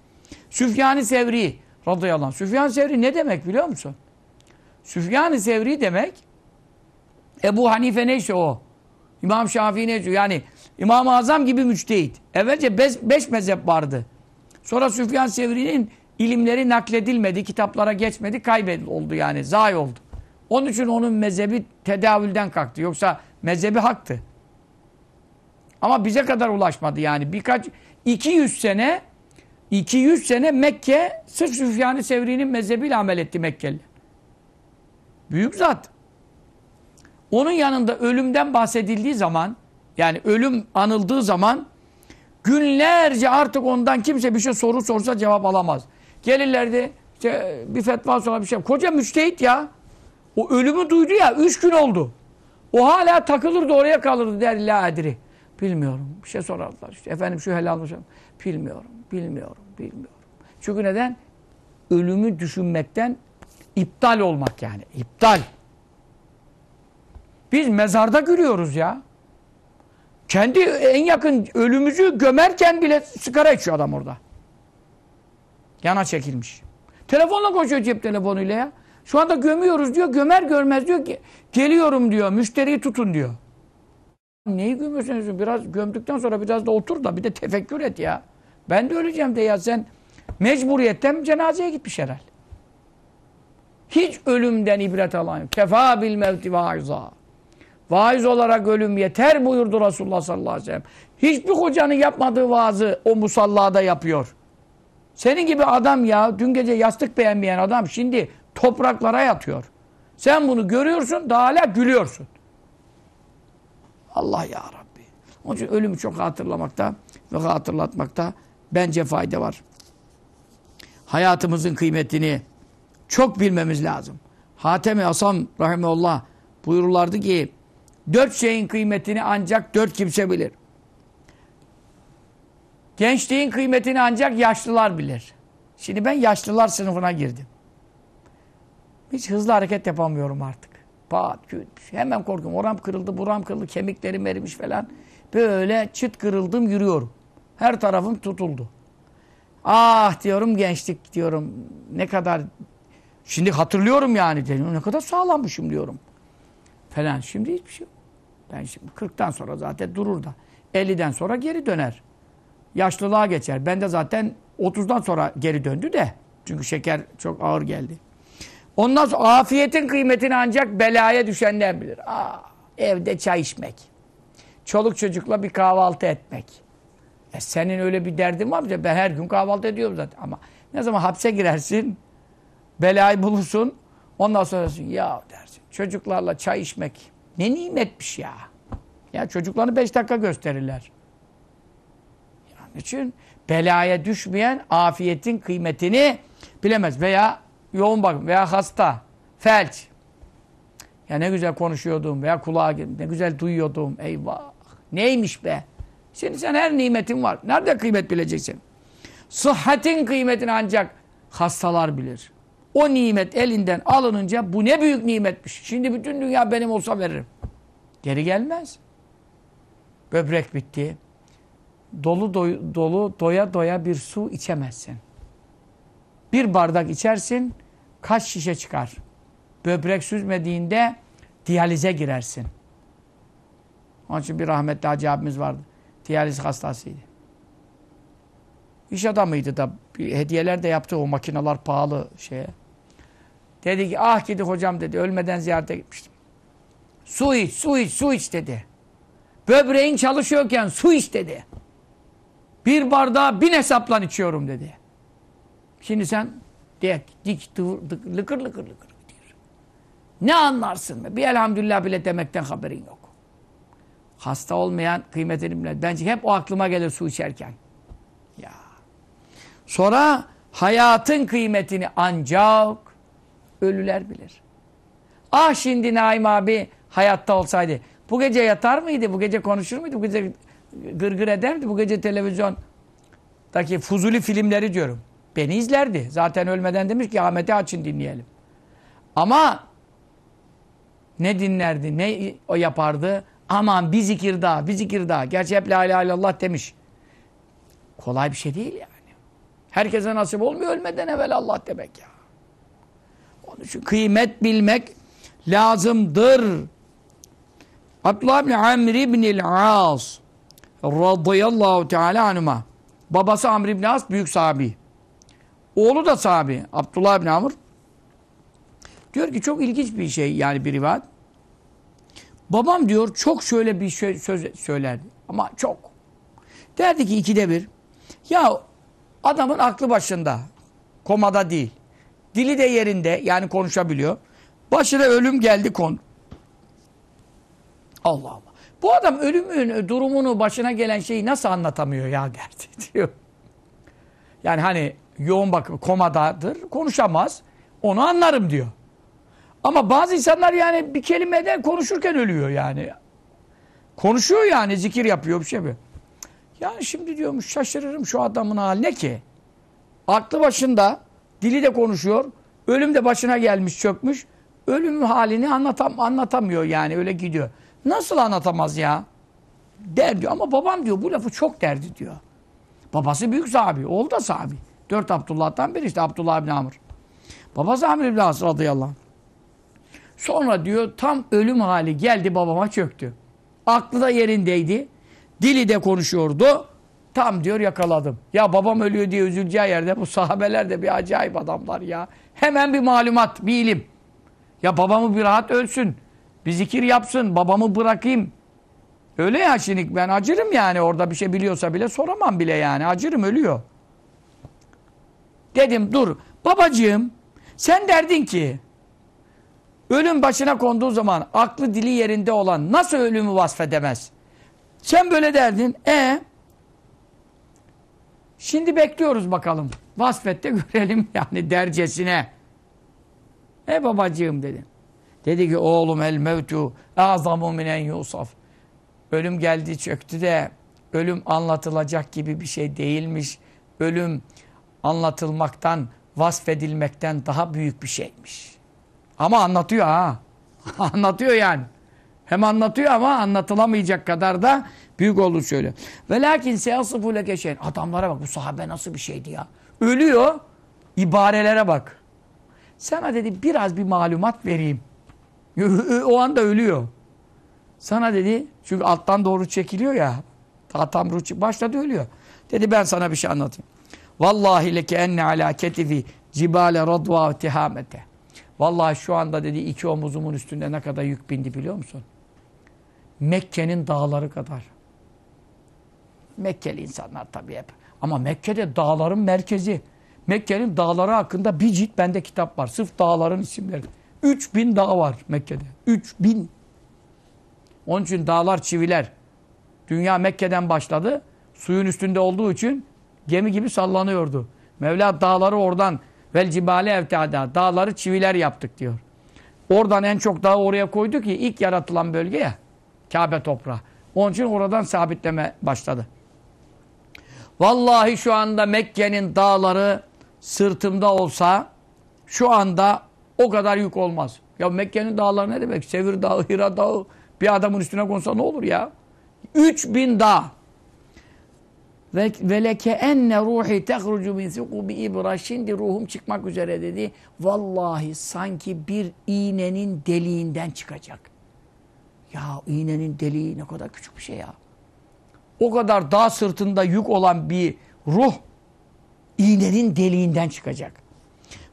Süfyan-ı Sevri radıyallahu anh. Süfyan-ı Sevri ne demek biliyor musun? Süfyan-ı Sevri demek Ebu Hanife neyse o. İmam Şafii neyse yani İmam-ı Azam gibi müçtehit. Evvelce beş, beş mezhep vardı. Sonra Süfyan Sevri'nin ilimleri nakledilmedi, kitaplara geçmedi, kaybedildi yani, zayi oldu. Onun için onun mezhebi tedavülden kalktı. Yoksa mezhebi haktı. Ama bize kadar ulaşmadı yani. Birkaç 200 sene 200 sene Mekke sırf Süfyan-ı Sevri'nin mezhebiyle amel etti Mekkeli. Büyük zat. Onun yanında ölümden bahsedildiği zaman yani ölüm anıldığı zaman günlerce artık ondan kimse bir şey soru sorsa cevap alamaz. Gelirlerdi işte bir fetva sonra bir şey. Koca müçtehit ya. O ölümü duydu ya. Üç gün oldu. O hala takılırdı oraya kalırdı der la edri. Bilmiyorum. Bir şey sorarlar. İşte, efendim şu helal mı? Bilmiyorum. Bilmiyorum. Bilmiyorum. Çünkü neden? Ölümü düşünmekten iptal olmak yani. İptal. Biz mezarda gülüyoruz ya. Kendi en yakın ölümüzü gömerken bile sigara içiyor adam orada. Yana çekilmiş. Telefonla konuşuyor cep telefonuyla ya. Şu anda gömüyoruz diyor. Gömer görmez diyor ki geliyorum diyor. Müşteriyi tutun diyor. Neyi gömüyorsunuz? Biraz gömdükten sonra biraz da otur da bir de tefekkür et ya. Ben de öleceğim de ya sen mecburiyetten cenazeye gitmiş herhal. Hiç ölümden ibret alan. Kefa bil mevti vaiza. Vaiz olarak ölüm yeter buyurdu Resulullah sallallahu aleyhi ve sellem. Hiçbir hocanın yapmadığı vaazı o musallada yapıyor. Senin gibi adam ya dün gece yastık beğenmeyen adam şimdi topraklara yatıyor. Sen bunu görüyorsun daha hala gülüyorsun. Allah ya Rabbi. Onun için ölümü çok hatırlamakta ve hatırlatmakta bence fayda var. Hayatımızın kıymetini çok bilmemiz lazım. Hatem-i Asam Rahimeullah buyururlardı ki dört şeyin kıymetini ancak dört kimse bilir. Gençliğin kıymetini ancak yaşlılar bilir. Şimdi ben yaşlılar sınıfına girdim. Hiç hızlı hareket yapamıyorum artık. Pat, küt, hemen korkuyorum. Oram kırıldı, buram kırıldı, kemiklerim erimiş falan. Böyle çıt kırıldım yürüyorum. Her tarafım tutuldu. Ah diyorum gençlik diyorum. Ne kadar şimdi hatırlıyorum yani. Ne kadar sağlammışım diyorum. Falan. Şimdi hiçbir şey yok. Ben şimdi 40'tan sonra zaten durur da. 50'den sonra geri döner. Yaşlılığa geçer. Ben de zaten 30'dan sonra geri döndü de. Çünkü şeker çok ağır geldi. Ondan sonra afiyetin kıymetini ancak belaya düşenler bilir. Aa, evde çay içmek. Çoluk çocukla bir kahvaltı etmek. E senin öyle bir derdin var mı? Ben her gün kahvaltı ediyorum zaten. Ama ne zaman hapse girersin, belayı bulursun, ondan sonra dersin, ya dersin, çocuklarla çay içmek ne nimetmiş ya. Ya çocuklarını beş dakika gösterirler. Yani için belaya düşmeyen afiyetin kıymetini bilemez. Veya yoğun bakım veya hasta, felç. Ya ne güzel konuşuyordum veya kulağa ne güzel duyuyordum. Eyvah. Neymiş be? Şimdi sen her nimetin var. Nerede kıymet bileceksin? Sıhhatin kıymetini ancak hastalar bilir. O nimet elinden alınınca bu ne büyük nimetmiş. Şimdi bütün dünya benim olsa veririm. Geri gelmez. Böbrek bitti. Dolu doy, dolu doya doya bir su içemezsin. Bir bardak içersin, kaç şişe çıkar? Böbrek süzmediğinde diyalize girersin. Onun için bir rahmetli hacı abimiz vardı. Diyaliz hastasıydı. İş adamıydı da hediyeler de yaptı o makineler pahalı şeye. Dedi ki ah gidi hocam dedi ölmeden ziyarete gitmiştim. Su iç, su iç, su iç dedi. Böbreğin çalışıyorken su iç dedi. Bir bardağı bin hesaplan içiyorum dedi. Şimdi sen dik, dik, dıvır, dık, lıkır lıkır lıkır gidiyor. Ne anlarsın be? Bir elhamdülillah bile demekten haberin yok. Hasta olmayan kıymetini bilen. Bence hep o aklıma gelir su içerken. Ya. Sonra hayatın kıymetini ancak ölüler bilir. Ah şimdi Naim abi hayatta olsaydı. Bu gece yatar mıydı? Bu gece konuşur muydu? Bu gece gırgır eder miydi? Bu gece televizyondaki fuzuli filmleri diyorum. Beni izlerdi. Zaten ölmeden demiş ki Ahmet'i açın dinleyelim. Ama ne dinlerdi, ne o yapardı? Aman bir zikir daha, bir zikir daha. Gerçi hep la ilahe illallah demiş. Kolay bir şey değil yani. Herkese nasip olmuyor ölmeden evvel Allah demek ya. Onun için kıymet bilmek lazımdır. Abdullah bin Amr ibn As radıyallahu teala anhuma. Babası Amr ibn As büyük sahabi. Oğlu da sahabi. Abdullah bin Amr. Diyor ki çok ilginç bir şey yani bir rivayet. Babam diyor çok şöyle bir şey söz söylerdi. Ama çok. Derdi ki ikide bir. Ya adamın aklı başında. Komada değil. Dili de yerinde yani konuşabiliyor. Başına ölüm geldi kon. Allah Allah. Bu adam ölümün durumunu başına gelen şeyi nasıl anlatamıyor ya derdi [laughs] diyor. Yani hani yoğun bakım komadadır konuşamaz. Onu anlarım diyor. Ama bazı insanlar yani bir kelimeden konuşurken ölüyor yani. Konuşuyor yani zikir yapıyor bir şey yapıyor. Yani şimdi diyormuş şaşırırım şu adamın haline ki. Aklı başında dili de konuşuyor. Ölüm de başına gelmiş çökmüş. ölüm halini anlatam anlatamıyor yani öyle gidiyor. Nasıl anlatamaz ya? Der diyor ama babam diyor bu lafı çok derdi diyor. Babası büyük sahabi, oğlu da sahabi. Dört Abdullah'tan biri işte Abdullah bin Amr. Babası Amr ibn As radıyallahu anh. Sonra diyor tam ölüm hali geldi babama çöktü. Aklı da yerindeydi. Dili de konuşuyordu. Tam diyor yakaladım. Ya babam ölüyor diye üzüleceği yerde bu sahabeler de bir acayip adamlar ya. Hemen bir malumat, bir ilim. Ya babamı bir rahat ölsün. Bir zikir yapsın. Babamı bırakayım. Öyle ya şimdi ben acırım yani orada bir şey biliyorsa bile soramam bile yani. Acırım ölüyor. Dedim dur babacığım sen derdin ki ölüm başına konduğu zaman aklı dili yerinde olan nasıl ölümü vasfedemez? Sen böyle derdin. E Şimdi bekliyoruz bakalım. Vasfette görelim [laughs] yani dercesine. E babacığım dedim. Dedi ki oğlum el mevtu azamu minen yusaf. Ölüm geldi çöktü de ölüm anlatılacak gibi bir şey değilmiş. Ölüm anlatılmaktan, vasfedilmekten daha büyük bir şeymiş. Ama anlatıyor ha. [laughs] anlatıyor yani. Hem anlatıyor ama anlatılamayacak kadar da büyük olduğunu söylüyor. Ve lakin seyasıfu lekeşen. Adamlara bak bu sahabe nasıl bir şeydi ya. Ölüyor. ibarelere bak. Sana dedi biraz bir malumat vereyim. O anda ölüyor. Sana dedi çünkü alttan doğru çekiliyor ya. Ta tam ruh başladı ölüyor. Dedi ben sana bir şey anlatayım. Vallahi leke enne ala ketifi cibale radva tihamete. Vallahi şu anda dedi iki omuzumun üstünde ne kadar yük bindi biliyor musun? Mekke'nin dağları kadar. Mekkeli insanlar tabii hep. Ama Mekke'de dağların merkezi. Mekke'nin dağları hakkında bir cilt bende kitap var. Sırf dağların isimleri. 3000 dağ var Mekke'de. 3000. Onun için dağlar çiviler. Dünya Mekke'den başladı. Suyun üstünde olduğu için gemi gibi sallanıyordu. Mevla dağları oradan vel cibale evtada dağları çiviler yaptık diyor. Oradan en çok dağı oraya koydu ki ilk yaratılan bölge ya. Kabe toprağı. Onun için oradan sabitleme başladı. Vallahi şu anda Mekke'nin dağları sırtımda olsa şu anda o kadar yük olmaz. Ya Mekke'nin dağları ne demek? Sevir Dağı, Hira Dağı bir adamın üstüne konsa ne olur ya? 3000 dağ. Ve veleke enne ruhi tehrucu min sukubi ibra. Şimdi ruhum çıkmak üzere dedi. Vallahi sanki bir iğnenin deliğinden çıkacak. Ya iğnenin deliği ne kadar küçük bir şey ya. O kadar dağ sırtında yük olan bir ruh iğnenin deliğinden çıkacak.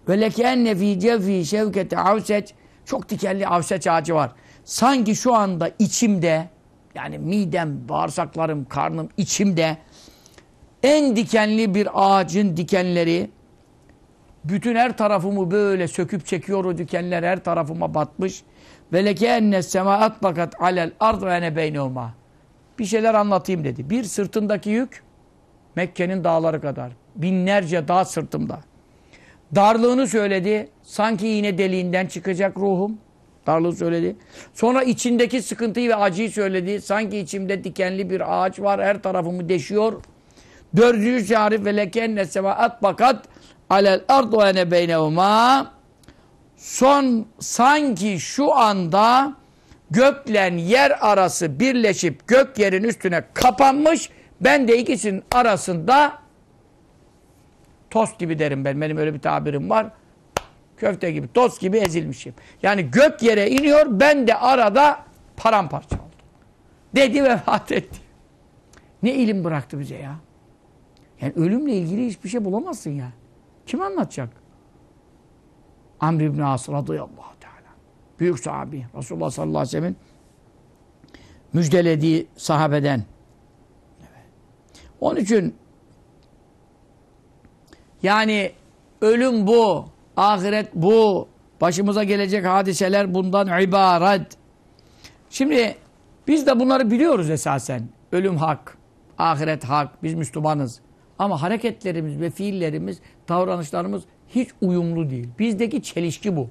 Ve lekenne fi cefi şevkete avseç çok dikenli avseç ağacı var. Sanki şu anda içimde yani midem, bağırsaklarım, karnım içimde en dikenli bir ağacın dikenleri bütün her tarafımı böyle söküp çekiyor o dikenler her tarafıma batmış. Ve leke enne semaat bakat alel ard ve ene beynehuma. Bir şeyler anlatayım dedi. Bir sırtındaki yük Mekke'nin dağları kadar. Binlerce dağ sırtımda. Darlığını söyledi. Sanki yine deliğinden çıkacak ruhum. Darlığı söyledi. Sonra içindeki sıkıntıyı ve acıyı söyledi. Sanki içimde dikenli bir ağaç var. Her tarafımı deşiyor. Dördüncü şarif ve lekenne semaat bakat alel ardu ene beynehuma son sanki şu anda göklen yer arası birleşip gök yerin üstüne kapanmış ben de ikisinin arasında tost gibi derim ben. Benim öyle bir tabirim var. Köfte gibi, tost gibi ezilmişim. Yani gök yere iniyor, ben de arada paramparça oldum. Dedi ve vefat etti. Ne ilim bıraktı bize ya. Yani ölümle ilgili hiçbir şey bulamazsın ya. Kim anlatacak? Amr ibn As radıyallahu teala. Büyük sahabi. Resulullah sallallahu aleyhi ve sellem'in müjdelediği sahabeden. Evet. Onun için yani ölüm bu, ahiret bu, başımıza gelecek hadiseler bundan ibaret. Şimdi biz de bunları biliyoruz esasen. Ölüm hak, ahiret hak, biz Müslümanız. Ama hareketlerimiz ve fiillerimiz, davranışlarımız hiç uyumlu değil. Bizdeki çelişki bu.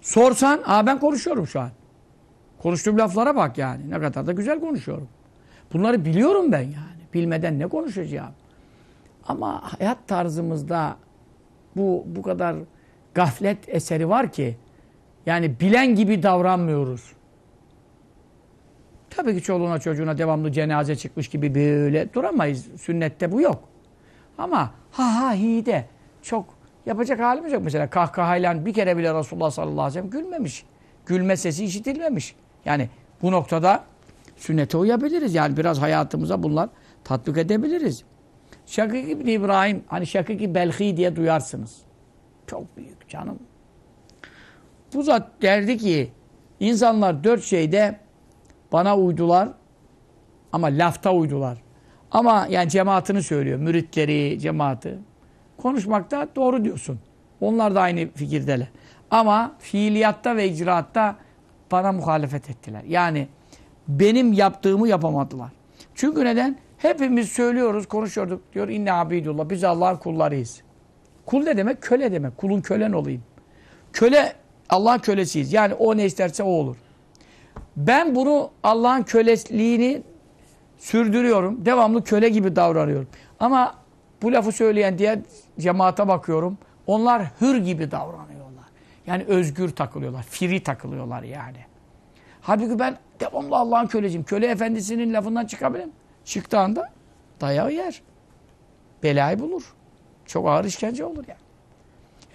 Sorsan, aa ben konuşuyorum şu an. Konuştuğum laflara bak yani. Ne kadar da güzel konuşuyorum. Bunları biliyorum ben yani. Bilmeden ne konuşacağım? Ama hayat tarzımızda bu bu kadar gaflet eseri var ki Yani bilen gibi davranmıyoruz. Tabii ki çoluğuna çocuğuna devamlı cenaze çıkmış gibi böyle duramayız. Sünnette bu yok. Ama ha ha hi de çok yapacak halimiz yok. Mesela kahkahayla bir kere bile Resulullah sallallahu aleyhi ve sellem gülmemiş. Gülme sesi işitilmemiş. Yani bu noktada sünnete uyabiliriz. Yani biraz hayatımıza bunlar tatbik edebiliriz. Şakik İbni İbrahim, hani Şakik Belhi diye duyarsınız. Çok büyük canım. Bu zat derdi ki insanlar dört şeyde bana uydular ama lafta uydular. Ama yani cemaatini söylüyor. Müritleri, cemaati. Konuşmakta doğru diyorsun. Onlar da aynı fikirdeler. Ama fiiliyatta ve icraatta bana muhalefet ettiler. Yani benim yaptığımı yapamadılar. Çünkü neden? Hepimiz söylüyoruz, konuşuyorduk. Diyor inne abidullah. Biz Allah'ın kullarıyız. Kul ne demek? Köle demek. Kulun kölen olayım. Köle, Allah'ın kölesiyiz. Yani o ne isterse o olur. Ben bunu Allah'ın köleliğini sürdürüyorum. Devamlı köle gibi davranıyorum. Ama bu lafı söyleyen diğer cemaate bakıyorum. Onlar hür gibi davranıyorlar. Yani özgür takılıyorlar. Free takılıyorlar yani. Halbuki ben devamlı Allah'ın kölesiyim. Köle efendisinin lafından çıkabilirim. Çıktığı anda dayağı yer. Belayı bulur. Çok ağır işkence olur yani.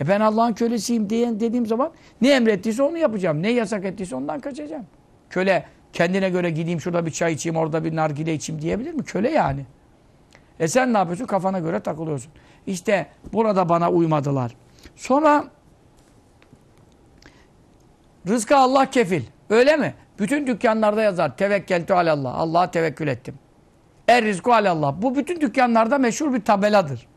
E ben Allah'ın kölesiyim diyen dediğim zaman ne emrettiyse onu yapacağım. Ne yasak ettiyse ondan kaçacağım. Köle kendine göre gideyim şurada bir çay içeyim, orada bir nargile içeyim diyebilir mi? Köle yani. E sen ne yapıyorsun? Kafana göre takılıyorsun. İşte burada bana uymadılar. Sonra rızkı Allah kefil. Öyle mi? Bütün dükkanlarda yazar. Tevekkeltü alallah. Allah'a tevekkül ettim. Er rizku alallah. Bu bütün dükkanlarda meşhur bir tabeladır.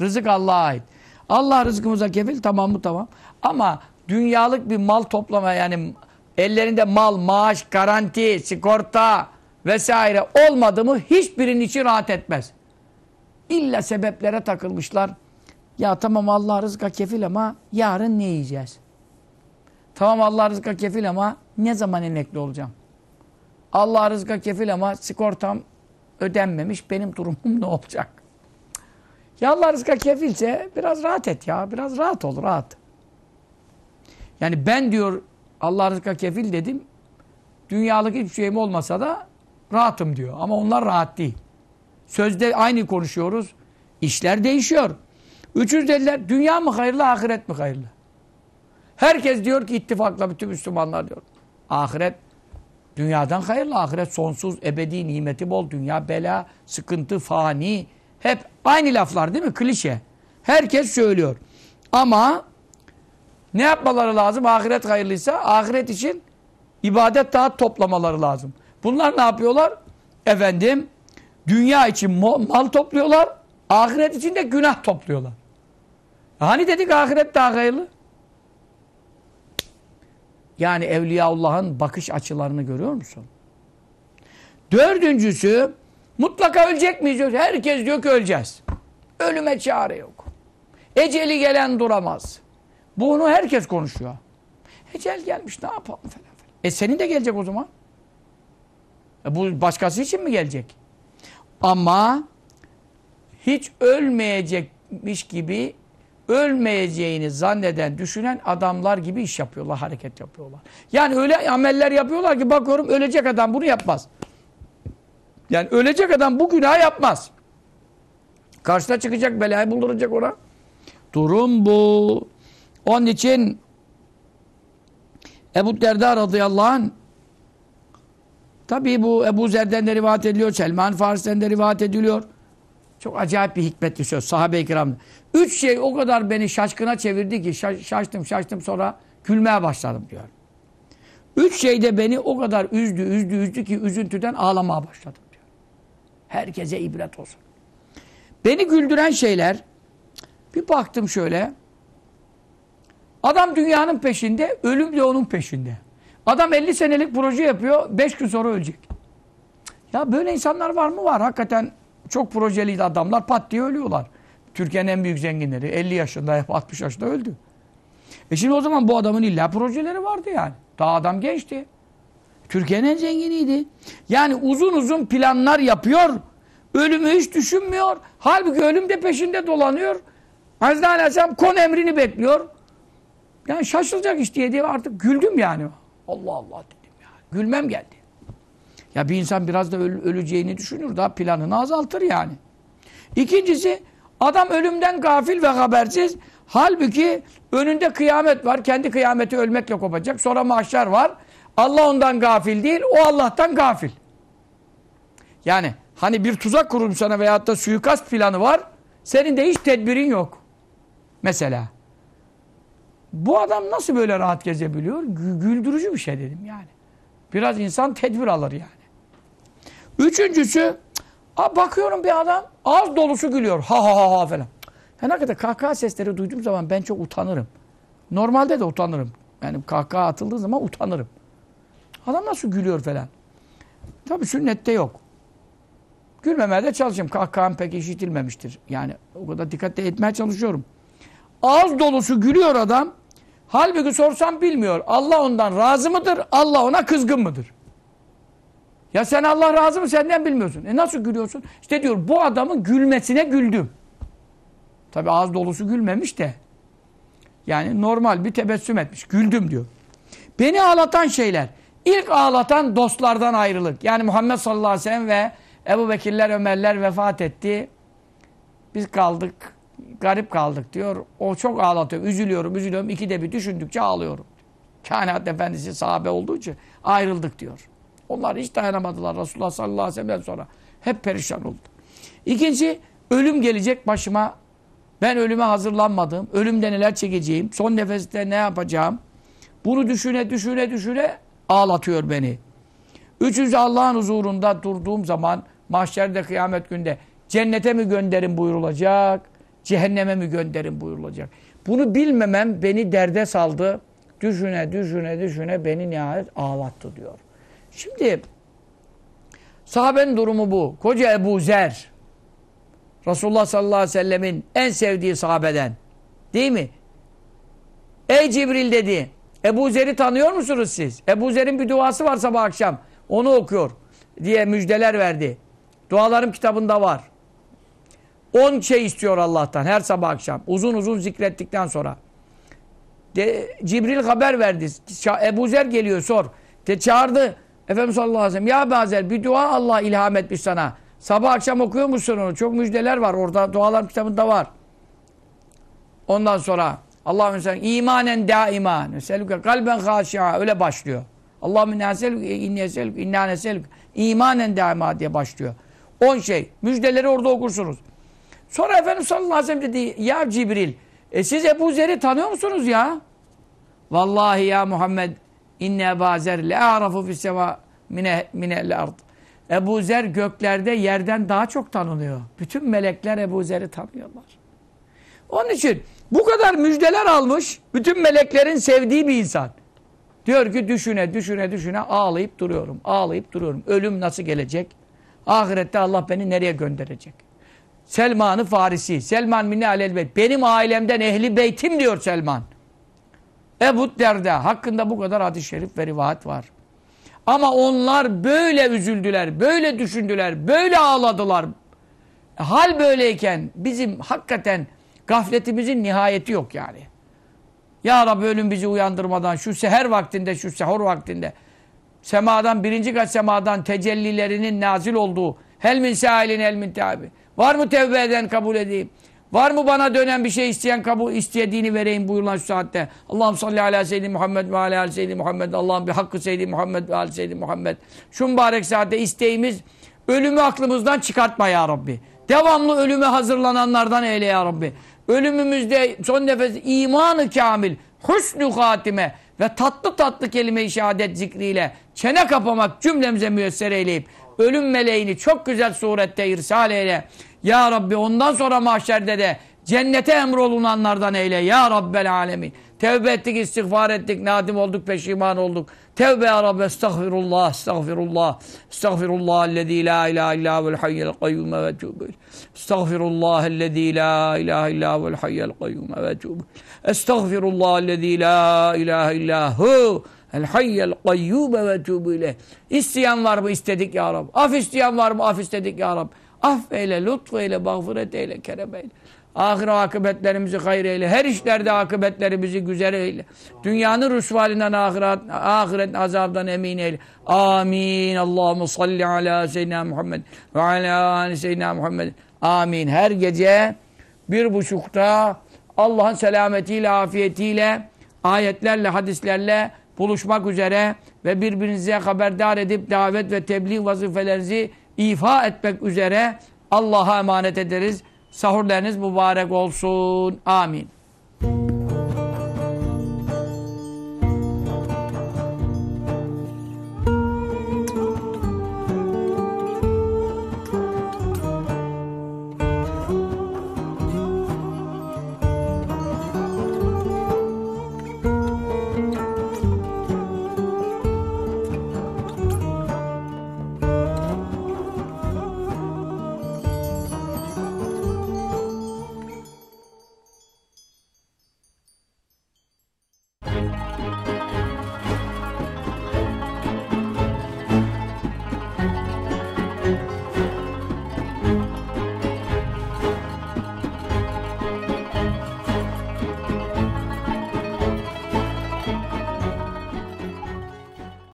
Rızık Allah'a ait. Allah rızkımıza kefil tamam mı tamam. Ama dünyalık bir mal toplama yani ellerinde mal, maaş, garanti, sigorta vesaire olmadı mı hiçbirinin içi rahat etmez. İlla sebeplere takılmışlar. Ya tamam Allah rızka kefil ama yarın ne yiyeceğiz? Tamam Allah rızka kefil ama ne zaman emekli olacağım? Allah rızka kefil ama sigortam ödenmemiş. Benim durumum [laughs] ne olacak? Ya Allah rızka kefilse biraz rahat et ya. Biraz rahat ol, rahat. Yani ben diyor Allah rızka kefil dedim. Dünyalık hiçbir şeyim olmasa da rahatım diyor. Ama onlar rahat değil. Sözde aynı konuşuyoruz. İşler değişiyor. Üçüncü dediler dünya mı hayırlı, ahiret mi hayırlı? Herkes diyor ki ittifakla bütün Müslümanlar diyor. Ahiret dünyadan hayırlı. Ahiret sonsuz, ebedi, nimeti bol. Dünya bela, sıkıntı, fani. Hep aynı laflar değil mi? Klişe. Herkes söylüyor. Ama ne yapmaları lazım? Ahiret hayırlıysa ahiret için ibadet daha toplamaları lazım. Bunlar ne yapıyorlar? Efendim dünya için mal topluyorlar. Ahiret için de günah topluyorlar. Hani dedik ahiret daha hayırlı? Yani Evliyaullah'ın bakış açılarını görüyor musun? Dördüncüsü mutlaka ölecek miyiz? Herkes diyor ki öleceğiz. Ölüme çare yok. Eceli gelen duramaz. Bunu herkes konuşuyor. Ecel gelmiş ne yapalım falan falan. E senin de gelecek o zaman. E bu başkası için mi gelecek? Ama hiç ölmeyecekmiş gibi ölmeyeceğini zanneden, düşünen adamlar gibi iş yapıyorlar, hareket yapıyorlar. Yani öyle ameller yapıyorlar ki bakıyorum ölecek adam bunu yapmaz. Yani ölecek adam bu günah yapmaz. Karşına çıkacak, belayı bulduracak ona. Durum bu. Onun için Ebu Derda radıyallahu anh tabi bu Ebu Zer'den de rivayet ediliyor. Selman Faris'ten de rivayet ediliyor. Çok acayip bir hikmetli söz sahabe-i kiram. Üç şey o kadar beni şaşkına çevirdi ki şaştım şaştım sonra gülmeye başladım diyor. Üç şey de beni o kadar üzdü üzdü üzdü ki üzüntüden ağlamaya başladım diyor. Herkese ibret olsun. Beni güldüren şeyler bir baktım şöyle Adam dünyanın peşinde, ölüm de onun peşinde. Adam 50 senelik proje yapıyor, 5 gün sonra ölecek. Ya böyle insanlar var mı? Var. Hakikaten çok projeliydi adamlar, pat diye ölüyorlar. Türkiye'nin en büyük zenginleri 50 yaşında, 60 yaşında öldü. E şimdi o zaman bu adamın illa projeleri vardı yani. Daha adam gençti. Türkiye'nin en zenginiydi. Yani uzun uzun planlar yapıyor. Ölümü hiç düşünmüyor. Halbuki ölüm de peşinde dolanıyor. Hazreti Aleyhisselam kon emrini bekliyor. Yani şaşılacak iş diye diye artık güldüm yani. Allah Allah dedim ya. Gülmem geldi. Ya bir insan biraz da öl öleceğini düşünür. Daha planını azaltır yani. İkincisi adam ölümden gafil ve habersiz. Halbuki önünde kıyamet var. Kendi kıyameti ölmekle kopacak. Sonra mahşer var. Allah ondan gafil değil. O Allah'tan gafil. Yani hani bir tuzak kurulmuş sana veyahut da suikast planı var. Senin de hiç tedbirin yok. Mesela. Bu adam nasıl böyle rahat gezebiliyor? Güldürücü bir şey dedim yani. Biraz insan tedbir alır yani. Üçüncüsü bakıyorum bir adam ağız dolusu gülüyor. Ha ha ha ha falan. Ya ne kadar kahkaha sesleri duyduğum zaman ben çok utanırım. Normalde de utanırım. Yani kahkaha atıldığı zaman utanırım. Adam nasıl gülüyor falan. Tabii sünnette yok. Gülmemeye de çalışayım. Kahkaham pek işitilmemiştir. Yani o kadar dikkat etmeye çalışıyorum. Ağız dolusu gülüyor adam. Halbuki sorsam bilmiyor. Allah ondan razı mıdır? Allah ona kızgın mıdır? Ya sen Allah razı mı senden bilmiyorsun. E nasıl gülüyorsun? İşte diyor bu adamın gülmesine güldüm. Tabi ağız dolusu gülmemiş de. Yani normal bir tebessüm etmiş. Güldüm diyor. Beni ağlatan şeyler. İlk ağlatan dostlardan ayrılık. Yani Muhammed sallallahu aleyhi ve sellem ve Ebu Bekirler, Ömerler vefat etti. Biz kaldık. Garip kaldık diyor. O çok ağlatıyor. Üzülüyorum, üzülüyorum. İkide bir düşündükçe ağlıyorum. Kainat Efendisi sahabe olduğu için ayrıldık diyor. Onlar hiç dayanamadılar Resulullah sallallahu aleyhi ve sellem sonra. Hep perişan oldu. İkinci, ölüm gelecek başıma. Ben ölüme hazırlanmadım. Ölümde neler çekeceğim. Son nefeste ne yapacağım. Bunu düşüne düşüne düşüne ağlatıyor beni. Üçüncü Allah'ın huzurunda durduğum zaman mahşerde kıyamet günde cennete mi gönderin buyurulacak, cehenneme mi gönderin buyurulacak. Bunu bilmemem beni derde saldı. Düşüne düşüne düşüne beni nihayet ağlattı diyor. Şimdi sahabenin durumu bu. Koca Ebu Zer Resulullah sallallahu aleyhi ve sellemin en sevdiği sahabeden. Değil mi? Ey Cibril dedi. Ebu Zer'i tanıyor musunuz siz? Ebu Zer'in bir duası var sabah akşam. Onu okuyor diye müjdeler verdi. Dualarım kitabında var. On şey istiyor Allah'tan her sabah akşam. Uzun uzun zikrettikten sonra. De, Cibril haber verdi. Ebu Zer geliyor sor. De, çağırdı. Efendimiz sallallahu aleyhi ve sellem. Ya Bazer bir dua Allah ilham etmiş sana. Sabah akşam okuyor musun onu? Çok müjdeler var orada. Dualar kitabında var. Ondan sonra Allahümme sellem imanen daima. Neselüke kalben haşia. Öyle başlıyor. Allahümme neselüke inni eselüke inna neselüke imanen daima diye başlıyor. On şey. Müjdeleri orada okursunuz. Sonra Efendimiz sallallahu aleyhi ve sellem dedi ya Cibril e siz Ebu Zer'i tanıyor musunuz ya? Vallahi ya Muhammed inne Ebu Zer le a'rafu fisseva mine minel ard. Ebu Zer göklerde yerden daha çok tanınıyor. Bütün melekler Ebu Zer'i tanıyorlar. Onun için bu kadar müjdeler almış, bütün meleklerin sevdiği bir insan. Diyor ki düşüne, düşüne, düşüne ağlayıp duruyorum, ağlayıp duruyorum. Ölüm nasıl gelecek? Ahirette Allah beni nereye gönderecek? Selman-ı Farisi, Selman minni alel beyt. Benim ailemden ehli beytim diyor Selman. Ebu Derda hakkında bu kadar hadis-i şerif ve rivayet var. Ama onlar böyle üzüldüler, böyle düşündüler, böyle ağladılar. Hal böyleyken bizim hakikaten gafletimizin nihayeti yok yani. Ya Rabbi ölüm bizi uyandırmadan şu seher vaktinde, şu sehur vaktinde semadan, birinci kat semadan tecellilerinin nazil olduğu hel min sâilin hel min tâbi. Var mı tevbe eden kabul edeyim? Var mı bana dönen bir şey isteyen kabul istediğini vereyim buyurulan şu saatte. Allah'ım salli ala seyyidi Muhammed ve ala seyyidi Muhammed. Allah'ım bir hakkı seyyidi Muhammed ve ala seyyidi Muhammed. Şu mübarek saatte isteğimiz ölümü aklımızdan çıkartma ya Rabbi. Devamlı ölüme hazırlananlardan eyle ya Rabbi. Ölümümüzde son nefes imanı kamil, husnü hatime ve tatlı tatlı kelime-i şehadet zikriyle çene kapamak cümlemize müyesser eyleyip ölüm meleğini çok güzel surette irsal eyle. Ya Rabbi ondan sonra mahşerde de cennete emrolunanlardan eyle. Ya Rabbel alemin. Tevbe ettik, istiğfar ettik, nadim olduk, peşiman olduk. Tevbe ya Rabbi, estağfirullah, estağfirullah. Estağfirullah ellezî la ilahe illâ vel hayyel kayyume ve tûbü. Estağfirullah ellezî la ilahe illâ vel hayyel kayyume ve tûbü. Estağfirullah ellezî la ilahe illâ hu. El hayyel kayyume ve tûbü. İsteyen var mı istedik ya Rabbi. Af isteyen var mı af istedik ya Rabbi. Affeyle, lütfeyle, mağfiret eyle, kerem eyle. Ahire akıbetlerimizi hayır eyle. Her işlerde akıbetlerimizi güzel eyle. Dünyanın rüsvalinden ahiret, ahiret azabdan emin eyle. Amin. Allahu salli ala seyyidina Muhammed ve ala seyyidina Muhammed. Amin. Her gece bir buçukta Allah'ın selametiyle, afiyetiyle, ayetlerle, hadislerle buluşmak üzere ve birbirinize haberdar edip davet ve tebliğ vazifelerinizi ifa etmek üzere Allah'a emanet ederiz. Sahurlarınız mübarek olsun. Amin.